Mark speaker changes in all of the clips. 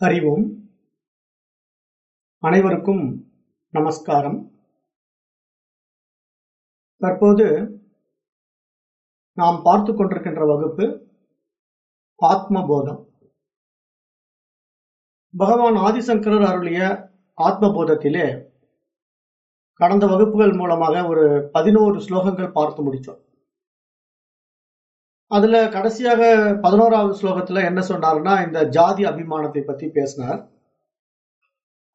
Speaker 1: அறிவோம். அனைவருக்கும் நமஸ்காரம். தற்போது நாம் பார்த்து கொண்டிருக்கின்ற வகுப்பு ஆத்மபோதம். பகவான் ஆதிசங்கரர் அருளிய ஆத்மபோதத்திலே கடந்த வகுப்புகள் மூலமாக ஒரு பதினோரு ஸ்லோகங்கள் பார்த்து முடிச்சோம் அதுல கடைசியாக பதினோராவது ஸ்லோகத்துல என்ன சொன்னார்னா இந்த ஜாதி அபிமானத்தை பத்தி பேசினார்.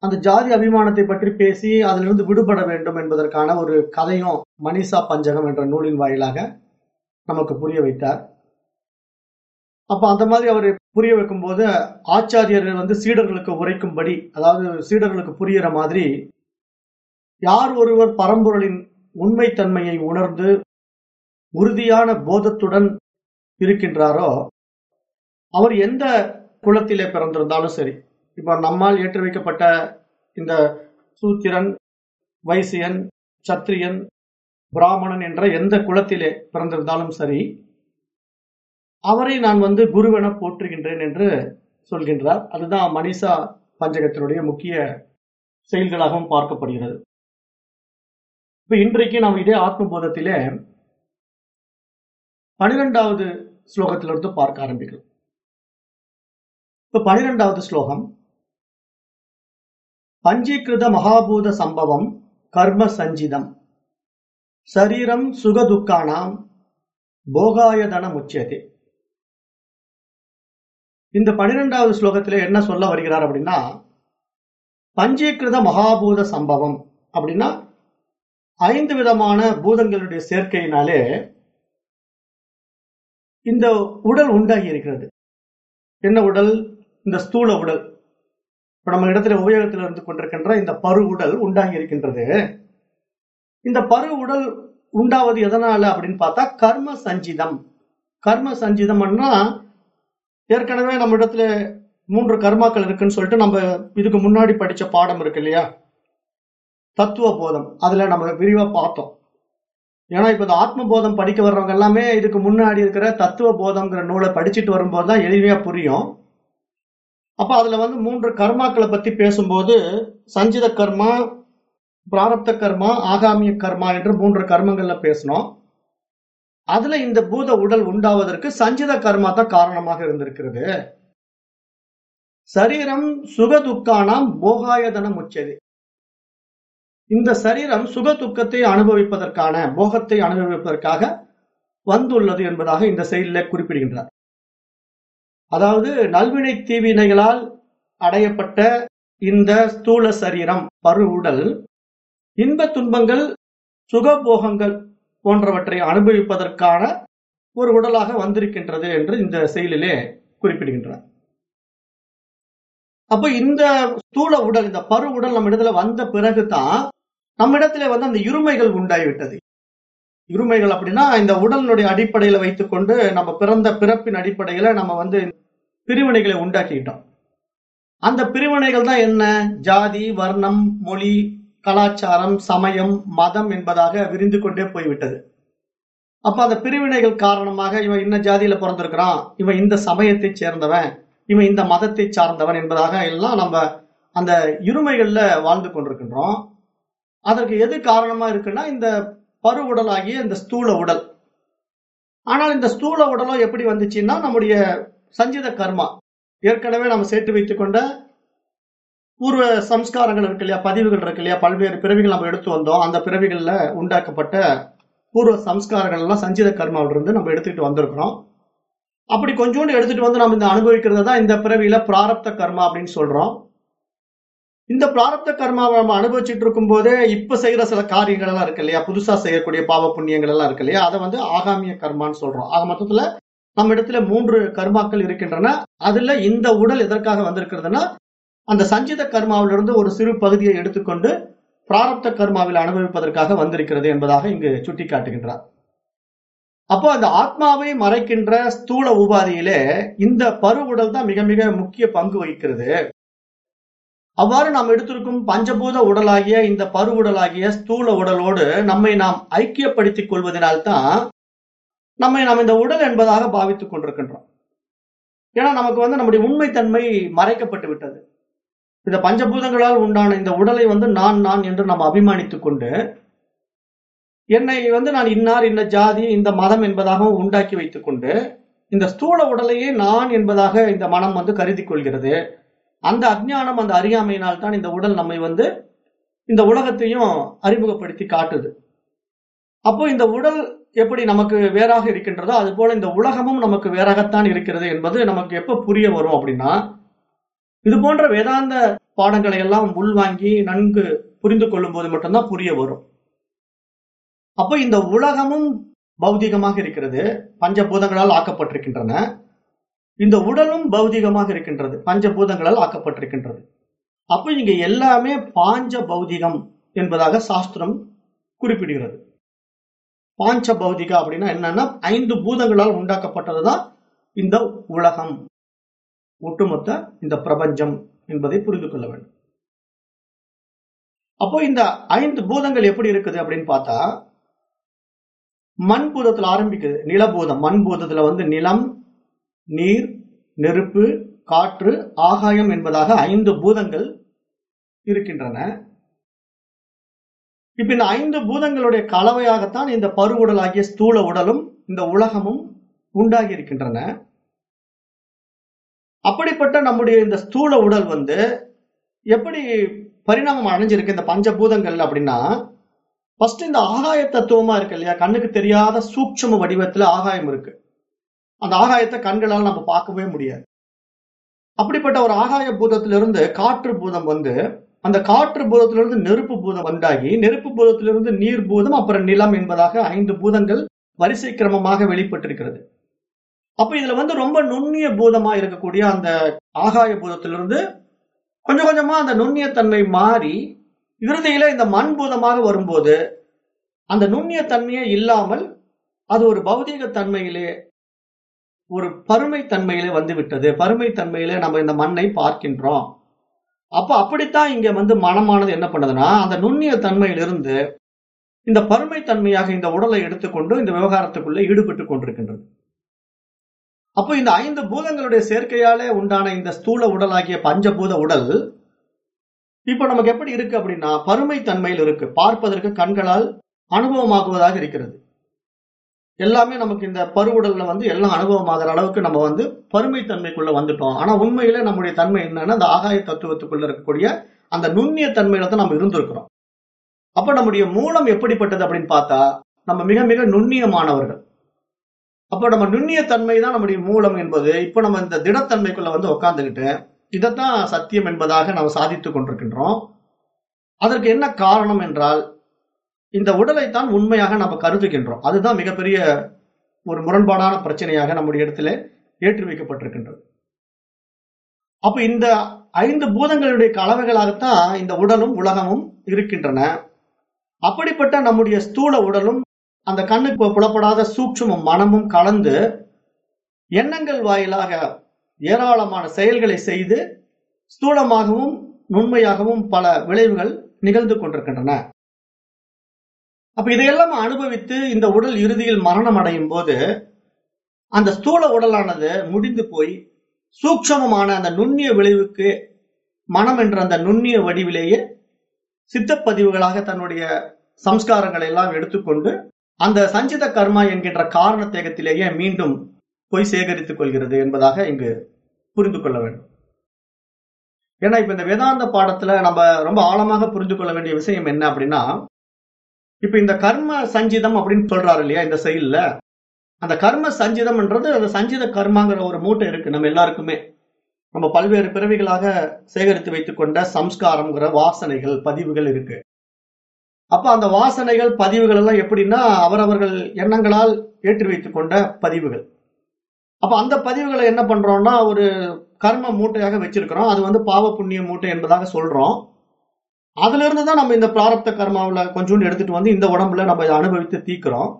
Speaker 1: அந்த ஜாதி அபிமானத்தை பற்றி பேசி அதிலிருந்து விடுபட வேண்டும் என்பதற்கான ஒரு கதையும் மனிஷா பஞ்சகம் என்ற நூலின் வாயிலாக நமக்கு புரிய வைத்தார். அப்ப அந்த மாதிரி அவர் புரிய வைக்கும் போது ஆச்சாரியர் வந்து சீடர்களுக்கு உரைக்கும்படி அதாவது சீடர்களுக்கு புரியிற மாதிரி யார் ஒருவர் பரம்பொருளின் உண்மைத்தன்மையை உணர்ந்து உறுதியான போதத்துடன் இருக்கின்றாரோ அவர் எந்த குலத்திலே பிறந்திருந்தாலும் சரி இப்ப நம்மால் ஏற்றி வைக்கப்பட்ட இந்த சூத்திரன் வைசியன் சத்திரியன் பிராமணன் என்ற எந்த குலத்திலே பிறந்திருந்தாலும் சரி அவரை நான் வந்து குருவென போற்றுகின்றேன் என்று சொல்கின்றார். அதுதான் மனிஷா பஞ்சகத்தினுடைய முக்கிய செயல்களாகவும் பார்க்கப்படுகிறது. இப்ப இன்றைக்கு நாம் இதே ஆத்மபோதத்திலே பனிரெண்டாவது ஸ்லோகத்திலிருந்து பார்க்க ஆரம்பிக்கிறோம் இப்ப பனிரெண்டாவது ஸ்லோகம். பஞ்சீகிருத மகாபூத சம்பவம் கர்ம சஞ்சிதம். சரீரம் சுகதுக்கானாம் போகாயதன முச்சியதே இந்த பனிரெண்டாவது ஸ்லோகத்துல என்ன சொல்ல வருகிறார் அப்படின்னா பஞ்சீகிருத மகாபூத சம்பவம் அப்படின்னா ஐந்து விதமான பூதங்களுடைய சேர்க்கையினாலே இந்த உடல் உண்டாகி இருக்கிறது. என்ன உடல்? இந்த ஸ்தூல உடல். இப்ப நம்ம இடத்துல உபயோகத்தில் இருந்து கொண்டிருக்கின்ற இந்த பரு உடல் உண்டாகி இருக்கின்றது. இந்த பரு உடல் உண்டாவது எதனால அப்படின்னு பார்த்தா கர்ம சஞ்சிதம். கர்ம சஞ்சிதம்னா ஏற்கனவே நம்ம இடத்துல மூன்று கர்மாக்கள் இருக்குன்னு சொல்லிட்டு நம்ம இதுக்கு முன்னாடி படிச்ச பாடம் இருக்கு இல்லையா? தத்துவ போதம். அதுல நம்ம விரிவா பார்த்தோம். ஏன்னா இப்ப இந்த ஆத்ம போதம் படிக்க வர்றவங்க எல்லாமே இதுக்கு முன்னாடி இருக்கிற தத்துவ போதம்ங்கிற நூலை படிச்சுட்டு வரும்போது தான் எளிமையா புரியும். அப்ப அதுல வந்து மூன்று கர்மாக்களை பத்தி பேசும்போது சஞ்சித கர்மா பிராரப்த கர்மா ஆகாமிய கர்மா என்று மூன்று கர்மங்கள்ல பேசணும் அதுல இந்த பூத உடல் உண்டாவதற்கு சஞ்சித கர்மா தான் காரணமாக இருந்திருக்கிறது. சரீரம் சுகதுக்கானாம் போகாயதனம் உச்சது இந்த சரீரம் சுக துக்கத்தை அனுபவிப்பதற்கான போகத்தை அனுபவிப்பதற்காக வந்துள்ளது என்பதாக இந்த செயலில் குறிப்பிடுகின்றார். அதாவது நல்வினை தீவினைகளால் அடையப்பட்ட இந்த ஸ்தூல சரீரம் பரு உடல் இன்ப துன்பங்கள் சுகபோகங்கள் போன்றவற்றை அனுபவிப்பதற்கான ஒரு உடலாக வந்திருக்கின்றது என்று இந்த செயலிலே குறிப்பிடுகின்றார். அப்போ இந்த ஸ்தூல உடல் இந்த பரு உடல் நம்ம இடத்துல வந்த பிறகுதான் நம்ம இடத்துல வந்து அந்த இருமைகள் உண்டாகிவிட்டது இருமைகள் அப்படின்னா இந்த உடலினுடைய அடிப்படையில வைத்துக்கொண்டு நம்ம பிறந்த பிறப்பின் அடிப்படையில நம்ம வந்து பிரிவினைகளை உண்டாக்கிக்கிட்டோம். அந்த பிரிவினைகள் தான் என்ன? ஜாதி வர்ணம் மொழி கலாச்சாரம் சமயம் மதம் என்பதாக விரிந்து கொண்டே போய்விட்டது. அப்ப அந்த பிரிவினைகள் காரணமாக இவன் இன்ன ஜாதியில பிறந்திருக்கிறான். இவன் இந்த சமயத்தை சேர்ந்தவன். இவன் இந்த மதத்தை சார்ந்தவன் என்பதாக எல்லாம் நம்ம அந்த இருமைகள்ல வாழ்ந்து கொண்டிருக்கின்றோம். அதற்கு எது காரணமா இருக்குன்னா இந்த பரு உடலாகிய இந்த ஸ்தூல உடல். ஆனால் இந்த ஸ்தூல உடலும் எப்படி வந்துச்சுன்னா நம்முடைய சஞ்சித கர்மா. ஏற்கனவே நம்ம சேர்த்து வைத்துக் கொண்ட பூர்வ சம்ஸ்காரங்கள் இருக்கு இல்லையா பதிவுகள் இருக்கு இல்லையா பல்வேறு பிறவிகள் நம்ம எடுத்து வந்தோம். அந்த பிறவிகளில் உண்டாக்கப்பட்ட பூர்வ சம்ஸ்காரங்கள் எல்லாம் சஞ்சித கர்மாவிலிருந்து நம்ம எடுத்துக்கிட்டு வந்திருக்கிறோம். அப்படி கொஞ்சோண்டு எடுத்துட்டு வந்து நம்ம இந்த அனுபவிக்கிறது தான் இந்த பிறவியில பிராரப்த கர்மா அப்படின்னு சொல்றோம். இந்த பிராரப்த கர்மாவை நம்ம அனுபவிச்சுட்டு இருக்கும் போதே இப்ப செய்யற சில காரியங்கள் எல்லாம் இருக்கு இல்லையா? புதுசா செய்யக்கூடிய பாவ புண்ணியங்கள் எல்லாம் இருக்கு இல்லையா? அதை வந்து ஆகாமிய கர்மான்னு சொல்றோம். ஆக மொத்தத்துல நம்ம இடத்துல மூன்று கர்மாக்கள் இருக்கின்றன. அதுல இந்த உடல் எதற்காக வந்திருக்கிறதுனா அந்த சஞ்சித கர்மாவிலிருந்து ஒரு சிறு பகுதியை எடுத்துக்கொண்டு பிராரப்த கர்மாவில் அனுபவிப்பதற்காக வந்திருக்கிறது என்பதாக இங்கு சுட்டி காட்டுகின்றார் அப்போ அந்த ஆத்மாவை மறைக்கின்ற ஸ்தூல உபாதியிலே இந்த பரு உடல் தான் மிக மிக முக்கிய பங்கு வகிக்கிறது. அவ்வாறு நாம் எடுத்திருக்கும் பஞ்சபூத உடலாகிய இந்த பரு உடலாகிய ஸ்தூல உடலோடு நம்மை நாம் ஐக்கியப்படுத்திக் கொள்வதனால்தான் நம்மை நாம் இந்த உடல் என்பதாக பாவித்துக் கொண்டிருக்கின்றோம். ஏன்னா நமக்கு வந்து நம்முடைய உண்மைத்தன்மை மறைக்கப்பட்டு விட்டது. இந்த பஞ்சபூதங்களால் உண்டான இந்த உடலை வந்து நான் நான் என்று நாம் அபிமானித்துக் கொண்டு என்னை வந்து நான் இன்னார் இந்த ஜாதி இந்த மதம் என்பதாகவும் உண்டாக்கி வைத்துக் கொண்டு இந்த ஸ்தூல உடலையே நான் என்பதாக இந்த மனம் வந்து கருதி கொள்கிறது. அந்த அஜ்ஞானம் அந்த அறியாமையினால் தான் இந்த உடல் நம்மை வந்து இந்த உலகத்தையும் அறிமுகப்படுத்தி காட்டுது. அப்போ இந்த உடல் எப்படி நமக்கு வேறாக இருக்கின்றதோ அது போல இந்த உலகமும் நமக்கு வேறாகத்தான் இருக்கிறது என்பது நமக்கு எப்ப புரிய வரும் அப்படின்னா இது போன்ற வேதாந்த பாடங்களை எல்லாம் உள்வாங்கி நன்கு புரிந்து கொள்ளும் போது மட்டும்தான் புரிய வரும். அப்போ இந்த உலகமும் பௌதிகமாக இருக்கிறது பஞ்சபூதங்களால் ஆக்கப்பட்டிருக்கின்றன. இந்த உடலும் பௌதிகமாக இருக்கின்றது. பஞ்சபூதங்களால் ஆக்கப்பட்டிருக்கின்றது. அப்போ இங்க எல்லாமே பாஞ்ச பௌதிகம் என்பதாக சாஸ்திரம் குறிப்பிடுகிறது. பாஞ்ச பௌதிகா அப்படின்னா என்னன்னா ஐந்து பூதங்களால் உண்டாக்கப்பட்டதுதான் இந்த உலகம். ஒட்டுமொத்த இந்த பிரபஞ்சம் என்பதை புரிந்து கொள்ள வேண்டும். அப்போ இந்த ஐந்து பூதங்கள் எப்படி இருக்குது அப்படின்னு பார்த்தா மண் பூதத்துல ஆரம்பிக்குது. நிலபூதம். மண் பூதத்துல வந்து நிலம் நீர் நெருப்பு காற்று ஆகாயம் என்பதாக ஐந்து பூதங்கள் இருக்கின்றன. இப்ப இந்த ஐந்து பூதங்களுடைய கலவையாகத்தான் இந்த பருவுடலாகிய ஸ்தூல உடலும் இந்த உலகமும் உண்டாகி இருக்கின்றன. அப்படிப்பட்ட நம்முடைய இந்த ஸ்தூல உடல் வந்து எப்படி பரிணாமம் அடைஞ்சிருக்கு இந்த பஞ்சபூதங்கள் அப்படின்னா ஃபர்ஸ்ட் இந்த ஆகாய தத்துவமா இருக்கு இல்லையா? கண்ணுக்கு தெரியாத சூட்சம வடிவத்துல ஆகாயம் இருக்கு. அந்த ஆகாயத்தை கண்களால் நம்ம பார்க்கவே முடியாது. அப்படிப்பட்ட ஒரு ஆகாய பூதத்திலிருந்து காற்று பூதம் வந்து அந்த காற்று பூதத்திலிருந்து நெருப்பு பூதம் உண்டாகி நெருப்பு பூதத்திலிருந்து நீர் பூதம் அப்புறம் நிலம் என்பதாக ஐந்து பூதங்கள் வரிசை கிரமமாக வெளிப்பட்டிருக்கிறது. அப்ப இதுல வந்து ரொம்ப நுண்ணிய பூதமா இருக்கக்கூடிய அந்த ஆகாய பூதத்திலிருந்து கொஞ்சம் கொஞ்சமா அந்த நுண்ணிய தன்மை மாறி இறுதியில இந்த மண் பூதமாக வரும்போது அந்த நுண்ணிய தன்மையே இல்லாமல் அது ஒரு பௌதீக தன்மையிலே ஒரு பருமை தன்மையிலே வந்து விட்டது பருமை தன்மையிலே நம்ம இந்த மண்ணை பார்க்கின்றோம். அப்ப அப்படித்தான் இங்க வந்து மனமானது என்ன பண்ணுதுன்னா அந்த நுண்ணிய தன்மையிலிருந்து இந்த பருமை தன்மையாக இந்த உடலை எடுத்துக்கொண்டு இந்த விவகாரத்துக்குள்ளே ஈடுபட்டு கொண்டிருக்கின்றது. அப்போ இந்த ஐந்து பூதங்களுடைய சேர்க்கையாலே உண்டான இந்த ஸ்தூல உடலாகிய பஞ்சபூத உடல் இப்போ நமக்கு எப்படி இருக்கு அப்படின்னா பருமை தன்மையில் இருக்கு. பார்ப்பதற்கு கண்களால் அனுபவமாகுவதாக இருக்கிறது. எல்லாமே நமக்கு இந்த பருவுடல்ல வந்து எல்லாம் அனுபவமாகிற அளவுக்கு நம்ம வந்து பருமை தன்மைக்குள்ள வந்துட்டோம். ஆனா உண்மையில நம்முடைய தன்மை என்னன்னா அந்த ஆகாய தத்துவத்துக்குள்ள இருக்கக்கூடிய அந்த நுண்ணிய தன்மையில தான் நம்ம இருந்திருக்கிறோம். அப்ப நம்முடைய மூலம் எப்படிப்பட்டது அப்படின்னு பார்த்தா நம்ம மிக மிக நுண்ணியமானவர்கள். அப்ப நம்ம நுண்ணிய தன்மை தான் நம்முடைய மூலம் என்பது இப்ப நம்ம இந்த திடத்தன்மைக்குள்ள வந்து உட்கார்ந்துகிட்டு இதைத்தான் சத்தியம் என்பதாக நாம் சாதித்துக் கொண்டிருக்கின்றோம். அதற்கு என்ன காரணம் என்றால் இந்த உடலைத்தான் உண்மையாக நம்ம கருதுகின்றோம். அதுதான் மிகப்பெரிய ஒரு முரண்பாடான பிரச்சனையாக நம்முடைய இடத்துல ஏற்றி வைக்கப்பட்டிருக்கின்றது அப்ப இந்த ஐந்து பூதங்களுடைய கலவைகளாகத்தான் இந்த உடலும் உலகமும் இருக்கின்றன. அப்படிப்பட்ட நம்முடைய ஸ்தூல உடலும் அந்த கண்ணுக்கு புலப்படாத சூட்சமும் மனமும் கலந்து எண்ணங்கள் வாயிலாக ஏராளமான செயல்களை செய்து ஸ்தூலமாகவும் நுண்மையாகவும் பல விளைவுகள் நிகழ்ந்து கொண்டிருக்கின்றன. அப்ப இதையெல்லாம் அனுபவித்து இந்த உடல் இறுதியில் மரணம் அடையும் போது அந்த ஸ்தூல உடலானது முடிந்து போய் சூக்ஷமமான அந்த நுண்ணிய விளைவுக்கு மனம் என்ற அந்த நுண்ணிய வடிவிலேயே சித்தப்பதிவுகளாக தன்னுடைய சம்ஸ்காரங்களை எல்லாம் எடுத்துக்கொண்டு அந்த சஞ்சித கர்மா என்கின்ற காரண தேகத்திலேயே மீண்டும் போய் சேகரித்துக் கொள்கிறது என்பதாக இங்கு புரிந்து கொள்ள வேண்டும். ஏன்னா இப்ப இந்த வேதாந்த பாடத்துல நம்ம ரொம்ப ஆழமாக புரிந்து கொள்ள வேண்டிய விஷயம் என்ன அப்படின்னா இப்ப இந்த கர்ம சஞ்சிதம் அப்படின்னு சொல்றாரு இல்லையா இந்த செயல்ல? அந்த கர்ம சஞ்சிதம்ன்றது அந்த சஞ்சித கர்மாங்கிற ஒரு மூட்டை இருக்கு நம்ம எல்லாருக்குமே. நம்ம பல்வேறு பிறவிகளாக சேகரித்து வைத்துக் கொண்ட சம்ஸ்காரம்ங்கிற வாசனைகள் பதிவுகள் இருக்கு. அப்ப அந்த வாசனைகள் பதிவுகள் எல்லாம் எப்படின்னா அவரவர்கள் எண்ணங்களால் ஏற்றி வைத்துக் கொண்ட பதிவுகள். அப்ப அந்த பதிவுகளை என்ன பண்றோம்னா ஒரு கர்ம மூட்டையாக வச்சிருக்கிறோம். அது வந்து பாவ புண்ணிய மூட்டை என்பதாக சொல்றோம். அதுல இருந்து தான் நம்ம இந்த பிராரப்த கர்மாவில் கொஞ்சோண்டு எடுத்துட்டு வந்து இந்த உடம்புல நம்ம இதை அனுபவித்து தீக்கிறோம்.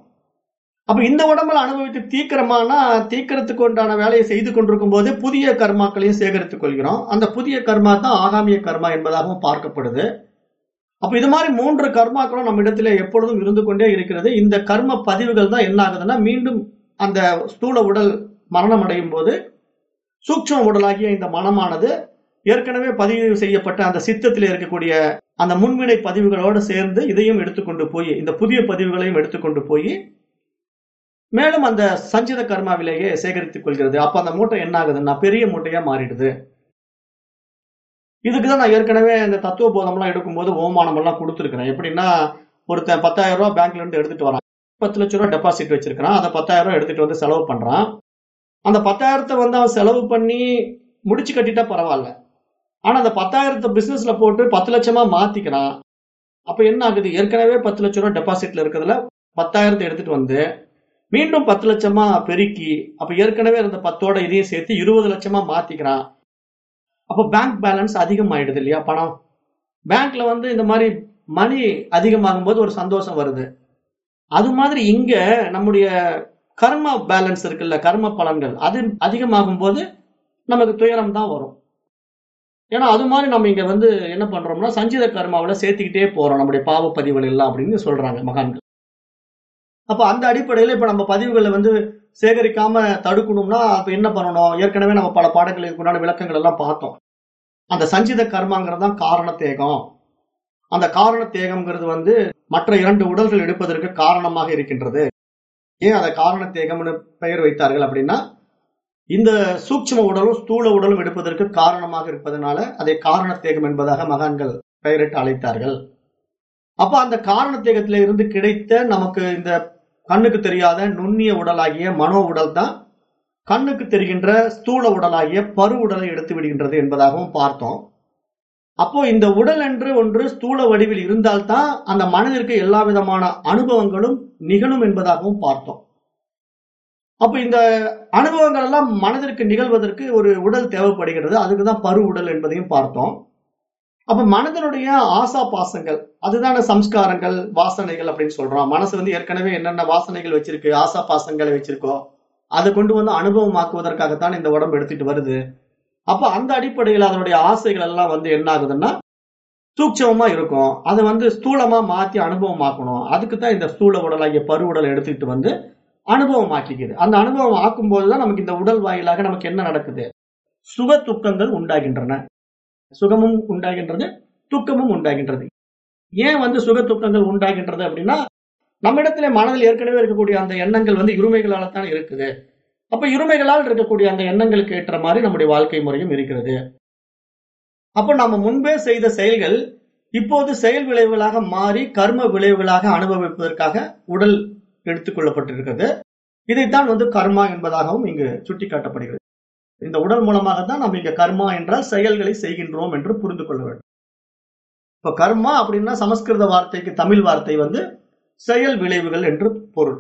Speaker 1: அப்ப இந்த உடம்புல அனுபவித்து தீக்கிறோமானா தீக்கிறதுக்கு உண்டான வேலையை செய்து கொண்டிருக்கும் போது புதிய கர்மாக்களையும் சேகரித்துக் கொள்கிறோம். அந்த புதிய கர்மா தான் ஆகாமிய கர்மா என்பதாகவும் பார்க்கப்படுது. அப்ப இது மாதிரி மூன்று கர்மாக்களும் நம்ம இடத்துல எப்பொழுதும் இருந்து கொண்டே இருக்கிறது. இந்த கர்ம பதிவுகள் தான் என்ன ஆகுதுன்னா மீண்டும் அந்த ஸ்தூல உடல் மரணம் அடையும் போது சூக்ஷ்ம உடலாகிய இந்த மனமானது ஏற்கனவே பதிவு செய்யப்பட்ட அந்த சித்தத்தில் இருக்கக்கூடிய அந்த முன்வினை பதிவுகளோடு சேர்ந்து இதையும் எடுத்துக்கொண்டு போய் இந்த புதிய பதிவுகளையும் எடுத்துக்கொண்டு போய் மேலும் அந்த சஞ்சித கர்மாவிலேயே சேகரித்துக் கொள்கிறது. அப்ப அந்த மூட்டை என்ன ஆகுதுன்னா பெரிய மூட்டையா மாறிடுது. இதுக்குதான் நான் ஏற்கனவே இந்த தத்துவ போதம்லாம் எடுக்கும்போது ஓமானம் எல்லாம் கொடுத்துருக்கிறேன். எப்படின்னா ஒருத்தன் பத்தாயிரம் ரூபாய் பேங்க்ல இருந்து எடுத்துட்டு வரான். பத்து லட்ச ரூபாய் டெபாசிட் வச்சிருக்கிறான். அதை பத்தாயிரம் ரூபாய் எடுத்துட்டு வந்து செலவு பண்றான். அந்த பத்தாயிரத்தை வந்து அவன் செலவு பண்ணி முடிச்சு கட்டிட்டா பரவாயில்ல. ஆனா அந்த பத்தாயிரத்தை பிசினஸ்ல போட்டு பத்து லட்சமா மாத்திக்கிறான் அப்ப என்ன ஆகுது? ஏற்கனவே பத்து லட்ச ரூபா டெபாசிட்ல இருக்கிறதுல பத்தாயிரத்தை எடுத்துட்டு வந்து மீண்டும் பத்து லட்சமா பெருக்கி அப்ப ஏற்கனவே இருந்த பத்தோட இதையும் சேர்த்து இருபது லட்சமா மாத்திக்கிறான் அப்ப பேங்க் பேலன்ஸ் அதிகமாயிடுது இல்லையா பணம்? பேங்க்ல வந்து இந்த மாதிரி மணி அதிகமாகும் போது ஒரு சந்தோஷம் வருது. அது மாதிரி இங்க நம்முடைய கர்ம பேலன்ஸ் இருக்குல்ல கர்ம பலன்கள் அது அதிகமாகும் போது நமக்கு துயரம் தான் வரும். ஏன்னா அது மாதிரி நம்ம இங்க வந்து என்ன பண்றோம்னா சஞ்சித கர்மாவில் சேர்த்துக்கிட்டே போறோம் நம்முடைய பாவ பதிவுகள் எல்லாம் அப்படின்னு சொல்றாங்க மகான்கள். அப்ப அந்த அடிப்படையில இப்ப நம்ம பதிவுகளை வந்து சேகரிக்காம தடுக்கணும்னா அப்ப என்ன பண்ணணும்? ஏற்கனவே நம்ம பல பாடங்கள் உண்டான விளக்கங்கள் எல்லாம் பார்த்தோம். அந்த சஞ்சித கர்மாங்கிறது தான் காரண தேகம். அந்த காரண தேகம்ங்கிறது வந்து மற்ற இரண்டு உடல்கள் எடுப்பதற்கு காரணமாக இருக்கின்றது. ஏன் அதை காரண தேகம்னு பெயர் வைத்தார்கள் அப்படின்னா இந்த சூக்ஷ்ம உடலும் ஸ்தூல உடலும் எடுப்பதற்கு காரணமாக இருப்பதனால அதை காரண தேகம் என்பதாக மகான்கள் பெயரிட்டு அழைத்தார்கள். அப்ப அந்த காரண தேகத்தில இருந்து கிடைத்த நமக்கு இந்த கண்ணுக்கு தெரியாத நுண்ணிய உடலாகிய மனோ உடல் தான் கண்ணுக்கு தெரிகின்ற ஸ்தூல உடலாகிய பரு உடலை எடுத்து விடுகின்றது என்பதாகவும் பார்த்தோம். அப்போ இந்த உடல் என்று ஒன்று ஸ்தூல வடிவில் இருந்தால்தான் அந்த மனதிற்கு எல்லா விதமான அனுபவங்களும் நிகழும் என்பதாகவும் பார்த்தோம். அப்ப இந்த அனுபவங்கள் எல்லாம் மனதிற்கு நிகழ்வதற்கு ஒரு உடல் தேவைப்படுகிறது. அதுக்குதான் பரு உடல் என்பதையும் பார்த்தோம். அப்ப மனதனுடைய ஆசா பாசங்கள் அதுதான சம்ஸ்காரங்கள் வாசனைகள் அப்படின்னு சொல்றோம். மனசு வந்து ஏற்கனவே என்னென்ன வாசனைகள் வச்சிருக்கு ஆசா பாசங்களை வச்சிருக்கோ அதை கொண்டு வந்து அனுபவமாக்குவதற்காகத்தான் இந்த உடம்பு எடுத்துட்டு வருது. அப்ப அந்த அடிப்படையில் அதனுடைய ஆசைகள் எல்லாம் வந்து என்ன ஆகுதுன்னா சூட்சமமா இருக்கும். அதை வந்து ஸ்தூலமா மாத்தி அனுபவமாக்கணும். அதுக்கு தான் இந்த ஸ்தூல உடலாகிய பரு உடலை எடுத்துக்கிட்டு வந்து அனுபவம் ஆக்கிக்குது அந்த அனுபவம் ஆக்கும் போதுதான் நமக்கு இந்த உடல் வாயிலாக நமக்கு என்ன நடக்குது? சுக துக்கங்கள் உண்டாகின்றன. சுகமும் உண்டாகின்றது துக்கமும் உண்டாகின்றது. ஏன் வந்து சுக துக்கங்கள் உண்டாகின்றது அப்படின்னா நம்மிடத்திலே மனதில் ஏற்கனவே இருக்கக்கூடிய அந்த எண்ணங்கள் வந்து இருமைகளால தான் இருக்குது. அப்ப இருமைகளால் இருக்கக்கூடிய அந்த எண்ணங்களுக்கு ஏற்ற மாதிரி நம்முடைய வாழ்க்கை முறையும் இருக்கிறது. அப்ப நம்ம முன்பே செய்த செயல்கள் இப்போது செயல் விளைவுகளாக மாறி கர்ம விளைவுகளாக அனுபவிப்பதற்காக உடல் எடுத்துக்கொள்ளப்பட்டிருக்கிறது. இதைத்தான் வந்து கர்மா என்பதாகவும் இங்கு சுட்டிக்காட்டப்படுகிறது. இந்த உடல் மூலமாக தான் நம்ம இங்க கர்மா என்றால் செயல்களை செய்கின்றோம் என்று புரிந்து கொள்ள வேண்டும். இப்ப கர்மா அப்படின்னா சமஸ்கிருத வார்த்தைக்கு தமிழ் வார்த்தை வந்து செயல் விளைவுகள் என்று பொருள்.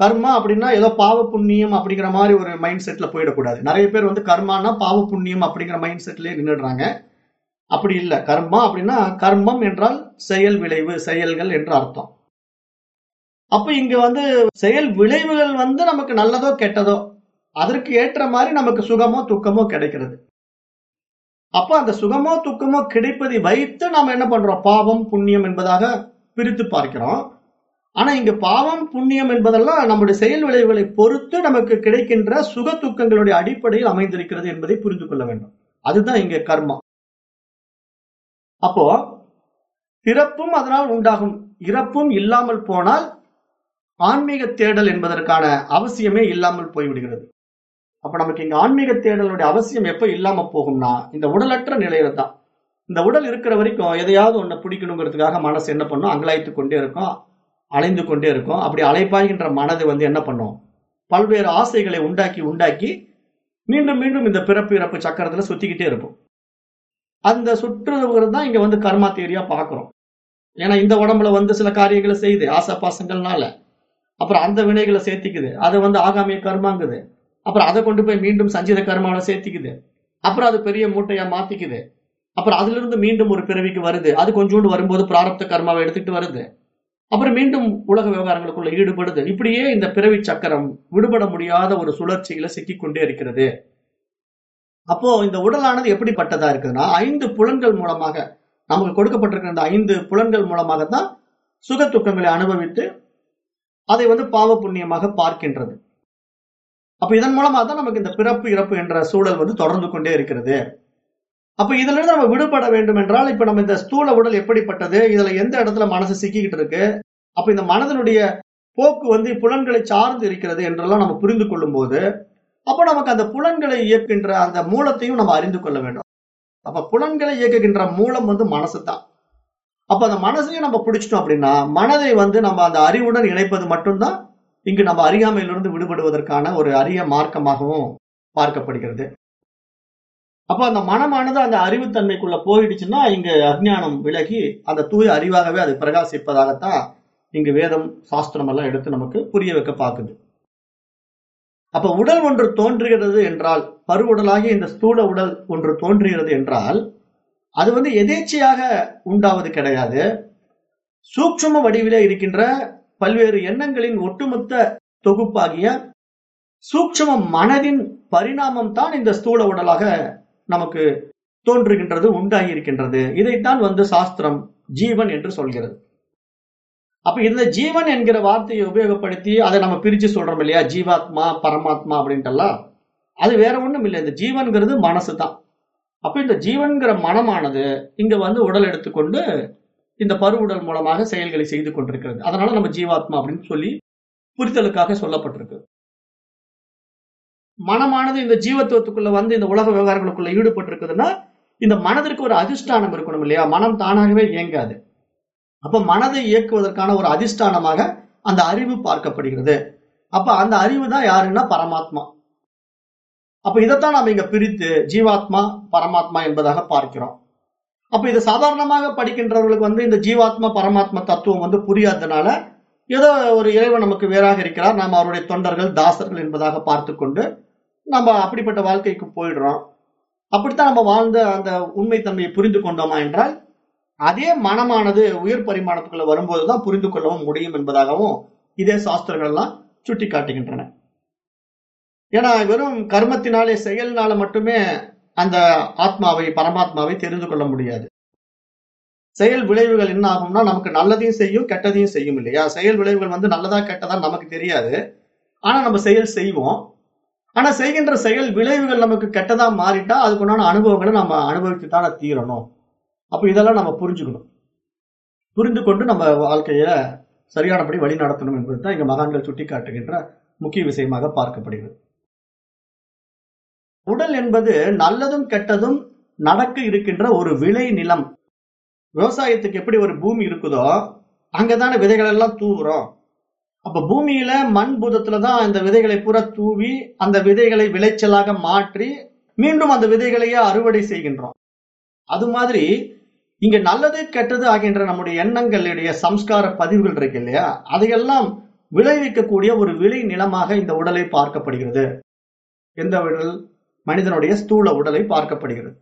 Speaker 1: கர்மா அப்படின்னா ஏதோ பாவ புண்ணியம் அப்படிங்கிற மாதிரி ஒரு மைண்ட் செட்ல போயிடக்கூடாது. நிறைய பேர் வந்து கர்மானா பாவ புண்ணியம் அப்படிங்கிற மைண்ட் செட்லயே நின்றுடுறாங்க அப்படி இல்லை. கர்மா அப்படின்னா கர்மம் என்றால் செயல் விளைவு செயல்கள் என்று அர்த்தம். அப்ப இங்க வந்து செயல் விளைவுகள் வந்து நமக்கு நல்லதோ கெட்டதோ அதற்கு ஏற்ற மாதிரி நமக்கு சுகமோ துக்கமோ கிடைக்கிறது. அப்ப அந்த சுகமோ துக்கமோ கிடைப்பதை வைத்து நாம் என்ன பண்றோம்? பாவம் புண்ணியம் என்பதாக பிரித்து பார்க்கிறோம். ஆனா இங்க பாவம் புண்ணியம் என்பதெல்லாம் நம்முடைய செயல் விளைவுகளை பொறுத்து நமக்கு கிடைக்கின்ற சுக துக்கங்களுடைய அடிப்படையில் அமைந்திருக்கிறது என்பதை புரிந்து கொள்ள வேண்டும். அதுதான் இங்க கர்மா. அப்போ பிறப்பும் அதனால் உண்டாகும். இறப்பும் இல்லாமல் போனால் ஆன்மீக தேடல் என்பதற்கான அவசியமே இல்லாமல் போய்விடுகிறது. அப்ப நமக்கு இங்க ஆன்மீக தேடலுடைய அவசியம் எப்ப இல்லாம போகும்னா இந்த உடலற்ற நிலையில தான். இந்த உடல் இருக்கிற வரைக்கும் எதையாவது ஒன்றை பிடிக்கணுங்கிறதுக்காக மனசு என்ன பண்ணும்? அங்கலாய்த்து கொண்டே இருக்கும் அலைந்து கொண்டே இருக்கும். அப்படி அலைப்பாய்கின்ற மனது வந்து என்ன பண்ணும்? பல்வேறு ஆசைகளை உண்டாக்கி உண்டாக்கி மீண்டும் மீண்டும் இந்த பிறப்பு இறப்பு சக்கரத்துல சுத்திக்கிட்டே இருக்கும் அந்த சுற்றுறது தான் இங்க வந்து கர்மா தேரியா பாக்குறோம் ஏன்னா இந்த உடம்புல வந்து சில காரியங்களை செய்யுது ஆசை பாசங்கள்னால அப்புறம் அந்த வினைகளை சேர்த்திக்குது. அதை வந்து ஆகாமிய கர்மாங்குது. அப்புறம் அதை கொண்டு போய் மீண்டும் சஞ்சித கர்மாவில் சேர்த்திக்குது. அப்புறம் அது பெரிய மூட்டையா மாத்திக்குது. அப்புறம் அதுல இருந்து மீண்டும் ஒரு பிறவிக்கு வருது. அது கொஞ்சோண்டு வரும்போது பிராரப்த கர்மாவை எடுத்துட்டு வருது. அப்புறம் மீண்டும் உலக விவகாரங்களுக்குள்ள ஈடுபடுது. இப்படியே இந்த பிறவி சக்கரம் விடுபட முடியாத ஒரு சுழற்சியில சிக்கிக்கொண்டே இருக்கிறது. அப்போ இந்த உடலானது எப்படிப்பட்டதா இருக்குதுன்னா ஐந்து புலன்கள் மூலமாக நமக்கு கொடுக்கப்பட்டிருக்கிற இந்த ஐந்து புலன்கள் மூலமாக தான் சுக துக்கங்களை அனுபவித்து அதை வந்து பாவ புண்ணியமாக பார்க்கின்றது. அப்ப இதன் மூலமா தான் நமக்கு இந்த பிறப்பு இறப்பு என்ற சூழல் வந்து தொடர்ந்து கொண்டே இருக்கிறது. அப்ப இதுல இருந்து நம்ம விடுபட வேண்டும் என்றால் இப்ப நம்ம இந்த ஸ்தூல உடல் எப்படிப்பட்டது இதுல எந்த இடத்துல மனசு சிக்கிக்கிட்டு இருக்கு அப்ப இந்த மனதனுடைய போக்கு வந்து புலன்களை சார்ந்து இருக்கிறது என்றெல்லாம் நம்ம புரிந்து கொள்ளும் போது அப்ப நமக்கு அந்த புலன்களை இயக்குகின்ற அந்த மூலத்தையும் நம்ம அறிந்து கொள்ள வேண்டும். அப்ப புலன்களை இயக்குகின்ற மூலம் வந்து மனசு தான். அப்ப அந்த மனசையும் நம்ம பிடிச்சிட்டோம் அப்படின்னா மனதை வந்து நம்ம அந்த அறிவுடன் இணைப்பது மட்டும்தான் இங்கு நம்ம அறியாமையிலிருந்து விடுபடுவதற்கான ஒரு அரிய மார்க்கமாகவும் பார்க்கப்படுகிறது. அப்ப அந்த மனமானது அந்த அறிவுத்தன்மைக்குள்ள போயிடுச்சுன்னா இங்கு அஜ்ஞானம் விலகி அந்த தூய அறிவாகவே அது பிரகாசிப்பதாகத்தான் இங்கு வேதம் சாஸ்திரம் எல்லாம் எடுத்து நமக்கு புரிய வைக்க பார்க்குது. அப்ப உடல் ஒன்று தோன்றுகிறது என்றால் பருவுடலாகிய இந்த ஸ்தூல உடல் ஒன்று தோன்றுகிறது என்றால் அது வந்து எதேச்சையாக உண்டாவது கிடையாது. சூக்ஷம வடிவிலே இருக்கின்ற பல்வேறு எண்ணங்களின் ஒட்டுமொத்த தொகுப்பாகிய சூக்ஷம மனதின் பரிணாமம் தான் இந்த ஸ்தூல உடலாக நமக்கு தோன்றுகின்றது உண்டாகி இருக்கின்றது இதைத்தான் வந்து சாஸ்திரம் ஜீவன் என்று சொல்கிறது. அப்ப இந்த ஜீவன் என்கிற வார்த்தையை உபயோகப்படுத்தி அதை நம்ம பிரிச்சு சொல்றோம் இல்லையா? ஜீவாத்மா பரமாத்மா அப்படின்ட்டுலாம் அது வேற ஒண்ணும் இல்லை இந்த ஜீவன்கிறது மனசு தான். அப்ப இந்த ஜீவன்கிற மனமானது இங்க வந்து உடல் எடுத்துக்கொண்டு இந்த பருவுடல் மூலமாக செயல்களை செய்து கொண்டிருக்கிறது. அதனால நம்ம ஜீவாத்மா அப்படின்னு சொல்லி புரிதலுக்காக சொல்லப்பட்டிருக்கு. மனமானது இந்த ஜீவத்துவத்துக்குள்ள வந்து இந்த உலக விவகாரங்களுக்குள்ள ஈடுபட்டு இருக்குதுன்னா இந்த மனதிற்கு ஒரு அதிஷ்டானம் இருக்கணும் இல்லையா? மனம் தானாகவே இயங்காது. அப்ப மனதை இயக்குவதற்கான ஒரு அதிஷ்டானமாக அந்த அறிவு பார்க்கப்படுகிறது. அப்ப அந்த அறிவு தான் யாருன்னா பரமாத்மா. அப்ப இதைத்தான் நம்ம இங்க பிரித்து ஜீவாத்மா பரமாத்மா என்பதாக பார்க்கிறோம். அப்ப இது சாதாரணமாக படிக்கின்றவர்களுக்கு வந்து இந்த ஜீவாத்மா பரமாத்மா தத்துவம் வந்து புரியாததுனால ஏதோ ஒரு இறைவன் நமக்கு வேறாக இருக்கிறார். நாம் அவருடைய தொண்டர்கள் தாசர்கள் என்பதாக பார்த்து கொண்டு நம்ம அப்படிப்பட்ட வாழ்க்கைக்கு போயிடுறோம். அப்படித்தான் நம்ம வாழ்ந்த அந்த உண்மைத்தன்மையை புரிந்து கொண்டோமா என்றால் அதே மனமானது உயர் பரிமாணத்துக்குள்ள வரும்போதுதான் புரிந்து கொள்ளவும் முடியும் என்பதாகவும் இதே சாஸ்திரங்கள்லாம் சுட்டி காட்டுகின்றன ஏன்னா வெறும் கர்மத்தினாலே செயல்னால மட்டுமே அந்த ஆத்மாவை பரமாத்மாவை தெரிந்து கொள்ள முடியாது. செயல் விளைவுகள் என்ன ஆகும்னா நமக்கு நல்லதையும் செய்யும் கெட்டதையும் செய்யும் இல்லையா? செயல் விளைவுகள் வந்து நல்லதா கெட்டதா நமக்கு தெரியாது. ஆனா நம்ம செயல் செய்வோம். ஆனா செய்கின்ற செயல் விளைவுகள் நமக்கு கெட்டதா மாறிட்டா அதுக்குண்டான அனுபவங்களை நம்ம அனுபவித்து தானே தீரணும். அப்ப இதெல்லாம் நம்ம புரிஞ்சுக்கணும். புரிந்து கொண்டு நம்ம வாழ்க்கைய சரியானபடி வழி நடத்தணும் என்பது தான் இங்க மகான்கள் சுட்டி காட்டுகின்ற முக்கிய விஷயமாக பார்க்கப்படுகிறது. உடல் என்பது நல்லதும் கெட்டதும் நடக்க இருக்கின்ற ஒரு விளை நிலம். விவசாயத்துக்கு எப்படி ஒரு பூமி இருக்குதோ அங்கதானே விதைகள் எல்லாம் தூவுறோம். அப்ப பூமியில மண் பூதத்துல தான் இந்த விதைகளை பூரா தூவி அந்த விதைகளை விளைச்சலாக மாற்றி மீண்டும் அந்த விதைகளையே அறுவடை செய்கின்றோம். அது மாதிரி இங்க நல்லது கெட்டது ஆகின்ற நம்முடைய எண்ணங்களுடைய சம்ஸ்கார பதிவுகள் இருக்கு இல்லையா? அதையெல்லாம் விளைவிக்கக்கூடிய ஒரு விளை நிலமாக இந்த உடலை பார்க்கப்படுகிறது. எந்த உடல் மனிதனுடைய ஸ்தூல உடலை பார்க்கப்படுகிறது.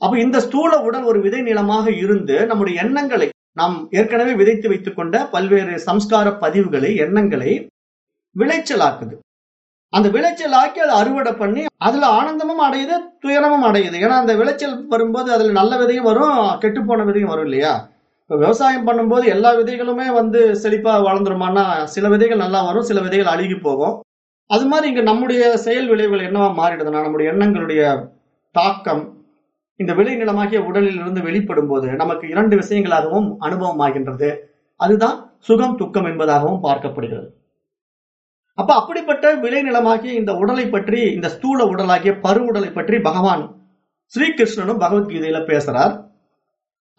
Speaker 1: அப்ப இந்த ஸ்தூல உடல் ஒரு விதை நிலமாக இருந்து நம்முடைய எண்ணங்களை நாம் ஏற்கனவே விதைத்து வைத்துக் கொண்ட பல்வேறு சம்ஸ்கார பதிவுகளை எண்ணங்களை விளைச்சலாக்குது. அந்த விளைச்சல் ஆக்கி அதை அறுவடை பண்ணி அதுல ஆனந்தமும் அடையுது துயரமும் அடையுது. ஏன்னா அந்த விளைச்சல் வரும்போது அதுல நல்ல விதையும் வரும் கெட்டு போன விதையும் வரும் இல்லையா? இப்ப விவசாயம் பண்ணும்போது எல்லா விதைகளுமே வந்து செழிப்பா வளர்ந்துருமானா சில விதைகள் நல்லா வரும் சில விதைகள் அழுகி போகும். அது மாதிரி இங்க நம்முடைய செயல் விளைவுகள் என்னவா மாறிடுதுன்னா நம்முடைய எண்ணங்களுடைய தாக்கம் இந்த வெளிநிலமாகிய உடலில் இருந்து வெளிப்படும் போது நமக்கு இரண்டு விஷயங்களாகவும் அனுபவம் ஆகின்றது அதுதான் சுகம் துக்கம் என்பதாகவும் பார்க்கப்படுகிறது. அப்ப அப்படிப்பட்ட விளைநிலமாகிய இந்த உடலை பற்றி இந்த ஸ்தூல உடலாகிய பரு உடலை பற்றி பகவான் ஸ்ரீகிருஷ்ணனும் பகவத்கீதையில பேசுறார்.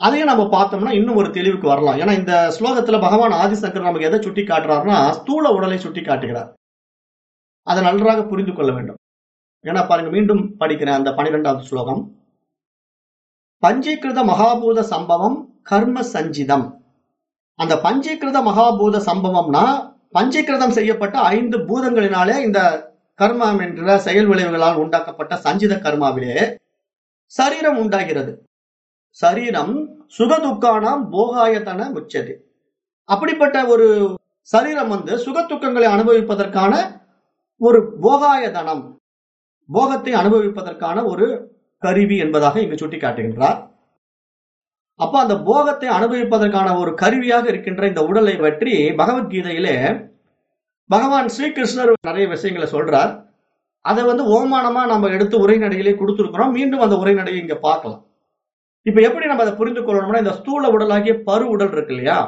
Speaker 1: அதையும் நம்ம பார்த்தோம்னா இன்னும் ஒரு தெளிவுக்கு வரலாம். ஏன்னா இந்த ஸ்லோகத்துல பகவான் ஆதிசங்கர் நமக்கு எதை சுட்டி காட்டுறாருன்னா ஸ்தூல உடலை சுட்டி காட்டுகிறார் அதை நன்றாக புரிந்து கொள்ள வேண்டும். ஏன்னா பாருங்க மீண்டும் படிக்கிறேன் அந்த பனிரெண்டாவது ஸ்லோகம். பஞ்சீகிருத மகாபூத சம்பவம் கர்ம சஞ்சிதம். அந்த பஞ்சீகிருத மகாபூத சம்பவம்னா பஞ்சீகிருதம் செய்யப்பட்ட ஐந்து பூதங்களினாலே இந்த கர்மம் என்ற செயல் விளைவுகளால் உண்டாக்கப்பட்ட சஞ்சித கர்மாவிலே சரீரம் உண்டாகிறது. சரீரம் சுகதுக்கானாம் போகாயத்தன முச்சது. அப்படிப்பட்ட ஒரு சரீரம் வந்து சுகத்துக்கங்களை அனுபவிப்பதற்கான ஒரு போகாயதனம் போகத்தை அனுபவிப்பதற்கான ஒரு கருவி என்பதாக இங்கு சுட்டி காட்டுகின்றார் அப்ப அந்த போகத்தை அனுபவிப்பதற்கான ஒரு கருவியாக இருக்கின்ற இந்த உடலை பற்றி பகவத்கீதையிலே பகவான் ஸ்ரீகிருஷ்ணர் நிறைய விஷயங்களை சொல்றார். அதை வந்து ஓமானமா நம்ம எடுத்து உரைநடையிலே கொடுத்துருக்கிறோம். மீண்டும் அந்த உரைநடையை இங்க பார்க்கலாம். இப்ப எப்படி நம்ம அதை புரிந்து கொள்ளணும்னா இந்த ஸ்தூல உடலாகிய பரு உடல் இருக்கு இல்லையா?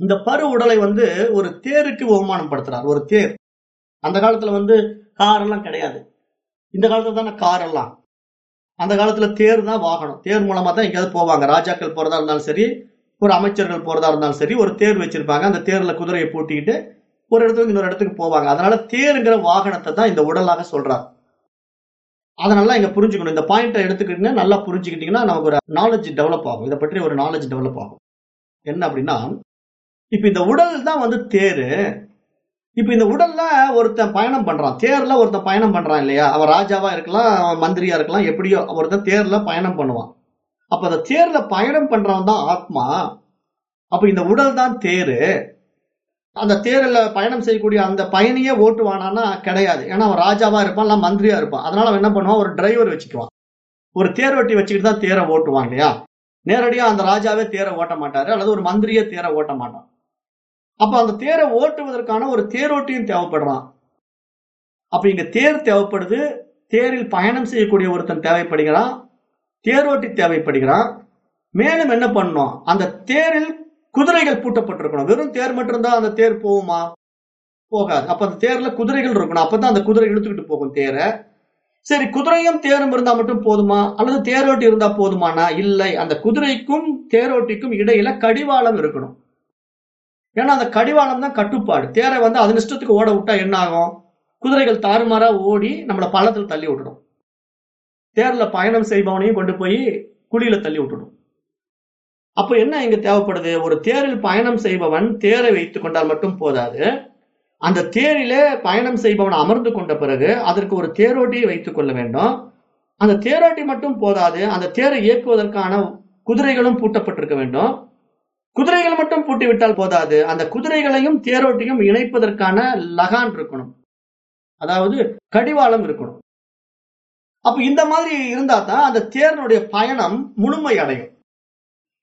Speaker 1: இந்த பரு உடலை வந்து ஒரு தேருக்கு ஓமானம் படுத்துறார் ஒரு தேர். அந்த காலத்துல வந்து கார் எல்லாம் கிடையாது. இந்த காலத்துல தானே கார் எல்லாம். அந்த காலத்துல தேர் தான் வாகனம். தேர் மூலமா தான் எங்கேயாவது போவாங்க. ராஜாக்கள் போறதா இருந்தாலும் சரி ஒரு அமைச்சர்கள் போறதா இருந்தாலும் சரி ஒரு தேர் வச்சிருப்பாங்க. அந்த தேர்ல குதிரையை பூட்டிக்கிட்டு ஒரு இடத்துக்கு இன்னொரு இடத்துக்கு போவாங்க. அதனால தேருங்கிற வாகனத்தை தான் இந்த உடலாக சொல்றார். அதனால இங்க புரிஞ்சுக்கணும். இந்த பாயிண்ட்டை எடுத்துக்கிட்டீங்கன்னா நல்லா புரிஞ்சுக்கிட்டீங்கன்னா நமக்கு ஒரு நாலேஜ் டெவலப் ஆகும். இதை பற்றி ஒரு நாலேஜ் டெவலப் ஆகும். என்ன அப்படின்னா இப்ப இந்த உடல் தான் வந்து தேரு. இப்ப இந்த உடல்ல ஒருத்தன் பயணம் பண்றான். தேர்ல ஒருத்தன் பயணம் பண்றான் இல்லையா? அவன் ராஜாவா இருக்கலாம் அவன் மந்திரியா இருக்கலாம் எப்படியோ ஒருத்தன் தேர்ல பயணம் பண்ணுவான். அப்ப அந்த தேர்ல பயணம் பண்றவன் தான் ஆத்மா. அப்ப இந்த உடல் தான் தேரு. அந்த தேரில் பயணம் செய்யக்கூடிய அந்த பயணியே ஓட்டுவானான்னா கிடையாது. ஏன்னா அவன் ராஜாவா இருப்பான் இல்லை மந்திரியா இருப்பான். அதனால அவன் என்ன பண்ணுவான்? ஒரு டிரைவர் வச்சுக்குவான். ஒரு தேர் வட்டி வச்சுக்கிட்டு தான் தேரை ஓட்டுவான் இல்லையா? நேரடியா அந்த ராஜாவே தேரை ஓட்ட மாட்டாரு அல்லது ஒரு மந்திரியே தேரை ஓட்ட மாட்டான். அப்ப அந்த தேரை ஓட்டுவதற்கான ஒரு தேரோட்டியும் தேவைப்படுறான். அப்ப இங்க தேர் தேவைப்படுது தேரில் பயணம் செய்யக்கூடிய ஒருத்தன் தேவைப்படுகிறான் தேரோட்டி தேவைப்படுகிறான். மேலும் என்ன பண்ணணும் அந்த தேரில் குதிரைகள் பூட்டப்பட்டிருக்கணும். வெறும் தேர் மட்டும் இருந்தா அந்த தேர் போகுமா? போகாது. அப்ப அந்த தேர்ல குதிரைகள் இருக்கணும். அப்பதான் அந்த குதிரை இழுத்துக்கிட்டு போகும் தேரை. சரி குதிரையும் தேரும் இருந்தா மட்டும் போதுமா? அல்லது தேரோட்டி இருந்தா போதுமானா? இல்லை. அந்த குதிரைக்கும் தேரோட்டிக்கும் இடையில கடிவாளம் இருக்கணும். ஏன்னா அந்த கடிவாளம் தான் கட்டுப்பாடு. தேரை வந்து அது இஷ்டத்துக்கு ஓட விட்டா என்ன ஆகும்? குதிரைகள் தாறுமாறா ஓடி நம்மளை பள்ளத்தில் தள்ளி விட்டுடும். தேர்ல பயணம் செய்பவனையும் கொண்டு போய் குழியில தள்ளி விட்டுடும். அப்ப என்ன இங்க தேவைப்படுது? ஒரு தேரில் பயணம் செய்பவன் தேரை வைத்துக் கொண்டால் மட்டும் போதாது. அந்த தேரிலே பயணம் செய்பவன் அமர்ந்து கொண்ட பிறகு அதற்கு ஒரு தேரோட்டியை வைத்துக் கொள்ள வேண்டும். அந்த தேரோட்டி மட்டும் போதாது. அந்த தேரை இயக்குவதற்கான குதிரைகளும் பூட்டப்பட்டிருக்க வேண்டும். குதிரைகள் மட்டும் பூட்டி விட்டால் போதாது. அந்த குதிரைகளையும் தேரோட்டியும் இணைப்பதற்கான லகான் இருக்கணும். அதாவது கடிவாளம் இருக்கணும். அப்ப இந்த மாதிரி இருந்தா தான் அந்த தேர்னுடைய பயணம் முழுமை அடையும்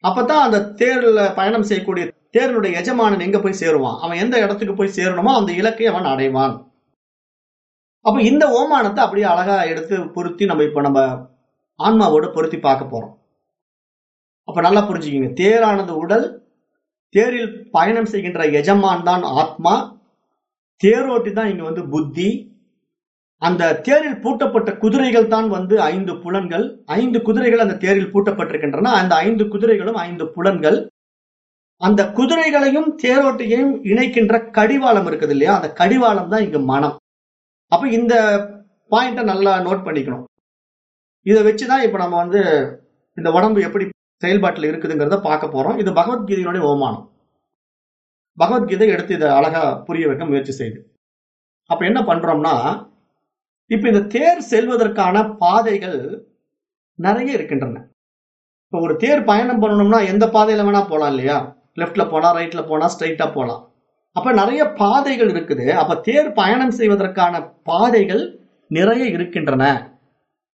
Speaker 1: அப்பதான் அந்த தேர்ல பயணம் செய்யக்கூடிய தேர்னுடைய எஜமானன் எங்க போய் சேருவான்? அவன் எந்த இடத்துக்கு போய் சேரணுமோ அந்த இலக்கை அவன் அடைவான். அப்ப இந்த ஓமானத்தை அப்படியே அழகா எடுத்து பொருத்தி நம்ம இப்ப நம்ம ஆன்மாவோட பொருத்தி பார்க்க போறோம். அப்ப நல்லா புரிஞ்சுக்கிங்க. தேரானது உடல் தேரில் பயணம் செய்கின்ற எஜமான் தான் ஆத்மா. தேரோட்டி தான் இங்க வந்து புத்தி. அந்த தேரில் பூட்டப்பட்ட குதிரைகள் தான் வந்து ஐந்து புலன்கள். ஐந்து குதிரைகள் அந்த தேரில் பூட்டப்பட்டிருக்கின்றன. அந்த ஐந்து குதிரைகளும் ஐந்து புலன்கள். அந்த குதிரைகளையும் தேரோட்டியையும் இணைக்கின்ற கடிவாளம் இருக்குது இல்லையா? அந்த கடிவாளம் தான் இங்க மனம். அப்ப இந்த பாயிண்ட நல்லா நோட் பண்ணிக்கணும். இதை வச்சுதான் இப்ப நம்ம வந்து இந்த உடம்பு எப்படி செயல்பாட்டில் இருக்குதுங்கிறத பார்க்க போறோம். இது பகவத்கீதையினுடைய ஓமானம். பகவத்கீதை எடுத்து இதை அழகா புரிய வைக்க முயற்சி செய்து. அப்ப என்ன பண்றோம்னா இப்ப இந்த தேர் செல்வதற்கான பாதைகள் நிறைய இருக்கின்றன. இப்ப ஒரு தேர் பயணம் பண்ணணும்னா எந்த பாதையில வேணா போலாம் இல்லையா? லெஃப்ட்ல போனால் ரைட்ல போனால் ஸ்ட்ரைட்டா போலாம். அப்ப நிறைய பாதைகள் இருக்குது. அப்ப தேர் பயணம் செய்வதற்கான பாதைகள் நிறைய இருக்கின்றன.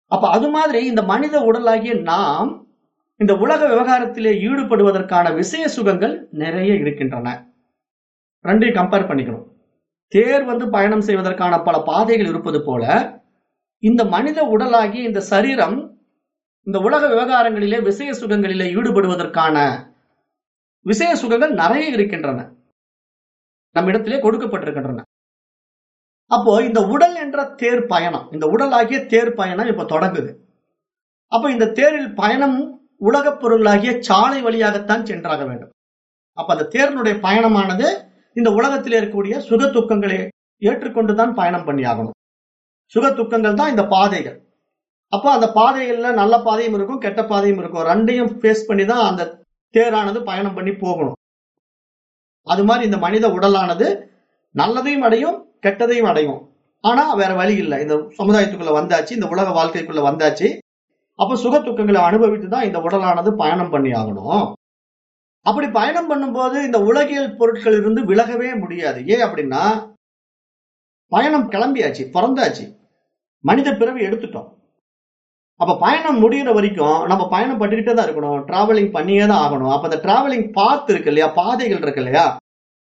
Speaker 1: அப்ப அது மாதிரி இந்த மனித உடலாகிய நாம் இந்த உலக விவகாரத்திலே ஈடுபடுவதற்கான விசய சுகங்கள் நிறைய இருக்கின்றன. ரெண்டையும் கம்பேர் பண்ணிக்கணும். தேர் வந்து பயணம் செய்வதற்கான பல பாதைகள் இருப்பது போல இந்த மனித உடலாகிய இந்த சரீரம் இந்த உலக விவகாரங்களிலே விசய சுகங்களிலே ஈடுபடுவதற்கான விசய சுகங்கள் நிறைய இருக்கின்றன. நம் இடத்திலே கொடுக்கப்பட்டிருக்கின்றன. அப்போ இந்த உடல் என்ற தேர் பயணம் இந்த உடலாகிய தேர் பயணம் இப்ப தொடங்குது. அப்ப இந்த தேரில் பயணம் உலகப் பொருளாகிய சாலை வழியாகத்தான் சென்றாக வேண்டும். அப்ப அந்த தேர்னுடைய பயணமானது இந்த உலகத்தில் இருக்கக்கூடிய சுக துக்கங்களை ஏற்றுக்கொண்டுதான் பயணம் பண்ணி ஆகணும். சுக துக்கங்கள் தான் இந்த பாதைகள். அப்போ அந்த பாதைகள்ல நல்ல பாதையும் இருக்கும் கெட்ட பாதையும் இருக்கும். ரெண்டையும் ஃபேஸ் பண்ணி தான் அந்த தேரானது பயணம் பண்ணி போகணும். அது மாதிரி இந்த மனித உடலானது நல்லதையும் அடையும் கெட்டதையும் அடையும். ஆனா வேற வழி இல்லை. இந்த சமுதாயத்துக்குள்ள வந்தாச்சு இந்த உலக வாழ்க்கைக்குள்ள வந்தாச்சு. அப்ப சுக துக்கங்களை அனுபவித்து தான் இந்த உடலானது பயணம் பண்ணி ஆகணும். அப்படி பயணம் பண்ணும்போது இந்த உலகியல் பொருட்கள் இருந்து விலகவே முடியாது. ஏன் அப்படின்னா பயணம் கிளம்பியாச்சு பிறந்தாச்சு. மனித பிறவி எடுத்துட்டோம். அப்ப பயணம் முடிகிற வரைக்கும் நம்ம பயணம் பண்ணிக்கிட்டே தான் இருக்கணும். டிராவலிங் பண்ணியே தான் ஆகணும். அப்ப அந்த டிராவலிங் பாத் இருக்கு இல்லையா? பாதைகள் இருக்கு இல்லையா?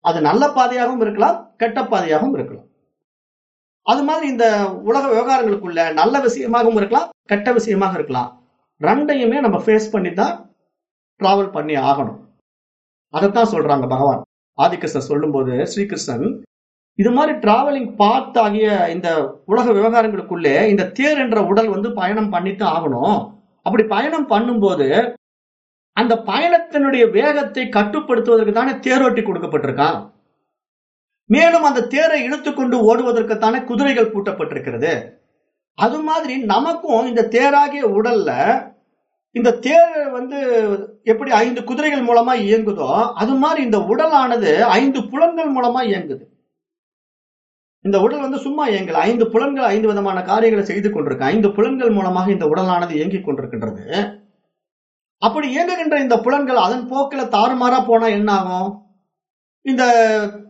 Speaker 1: அது நல்ல பாதையாகவும் இருக்கலாம் கெட்ட பாதையாகவும் இருக்கலாம். அது மாதிரி இந்த உலக விவகாரங்களுக்குள்ள நல்ல விஷயமாகவும் இருக்கலாம் கெட்ட விஷயமாக இருக்கலாம். ரெண்டையுமே நம்ம ஃபேஸ் பண்ணி தான் டிராவல் பண்ணி ஆகணும். அதைத்தான் சொல்றாங்க பகவான். ஆதிகிருஷ்ணன் சொல்லும்போது ஸ்ரீகிருஷ்ணன் இது மாதிரி டிராவலிங் பாத் ஆகிய இந்த உலக விவகாரங்களுக்குள்ளே இந்த தேர் என்ற உடல் வந்து பயணம் பண்ணித்தான் ஆகணும். அப்படி பயணம் பண்ணும்போது அந்த பயணத்தினுடைய வேகத்தை கட்டுப்படுத்துவதற்கு தானே தேரோட்டி கொடுக்கப்பட்டிருக்கான். மேலும் அந்த தேரை இழுத்துக்கொண்டு ஓடுவதற்குத்தானே குதிரைகள் பூட்டப்பட்டிருக்கிறது. அது மாதிரி நமக்கும் இந்த தேராகிய உடல்ல இந்த தேர் வந்து எப்படி ஐந்து குதிரைகள் மூலமா இயங்குதோ அது மாதிரி இந்த உடலானது ஐந்து புலன்கள் மூலமா இயங்குது. இந்த உடல் வந்து சும்மா இயங்கல. ஐந்து புலன்கள் ஐந்து விதமான காரியங்களை செய்து கொண்டிருக்கு. ஐந்து புலன்கள் மூலமாக இந்த உடலானது இயங்கிக் கொண்டிருக்கின்றது. அப்படி இயங்குகின்ற இந்த புலன்கள் அதன் போக்கில தாறுமாறா போனா என்ன ஆகும்? இந்த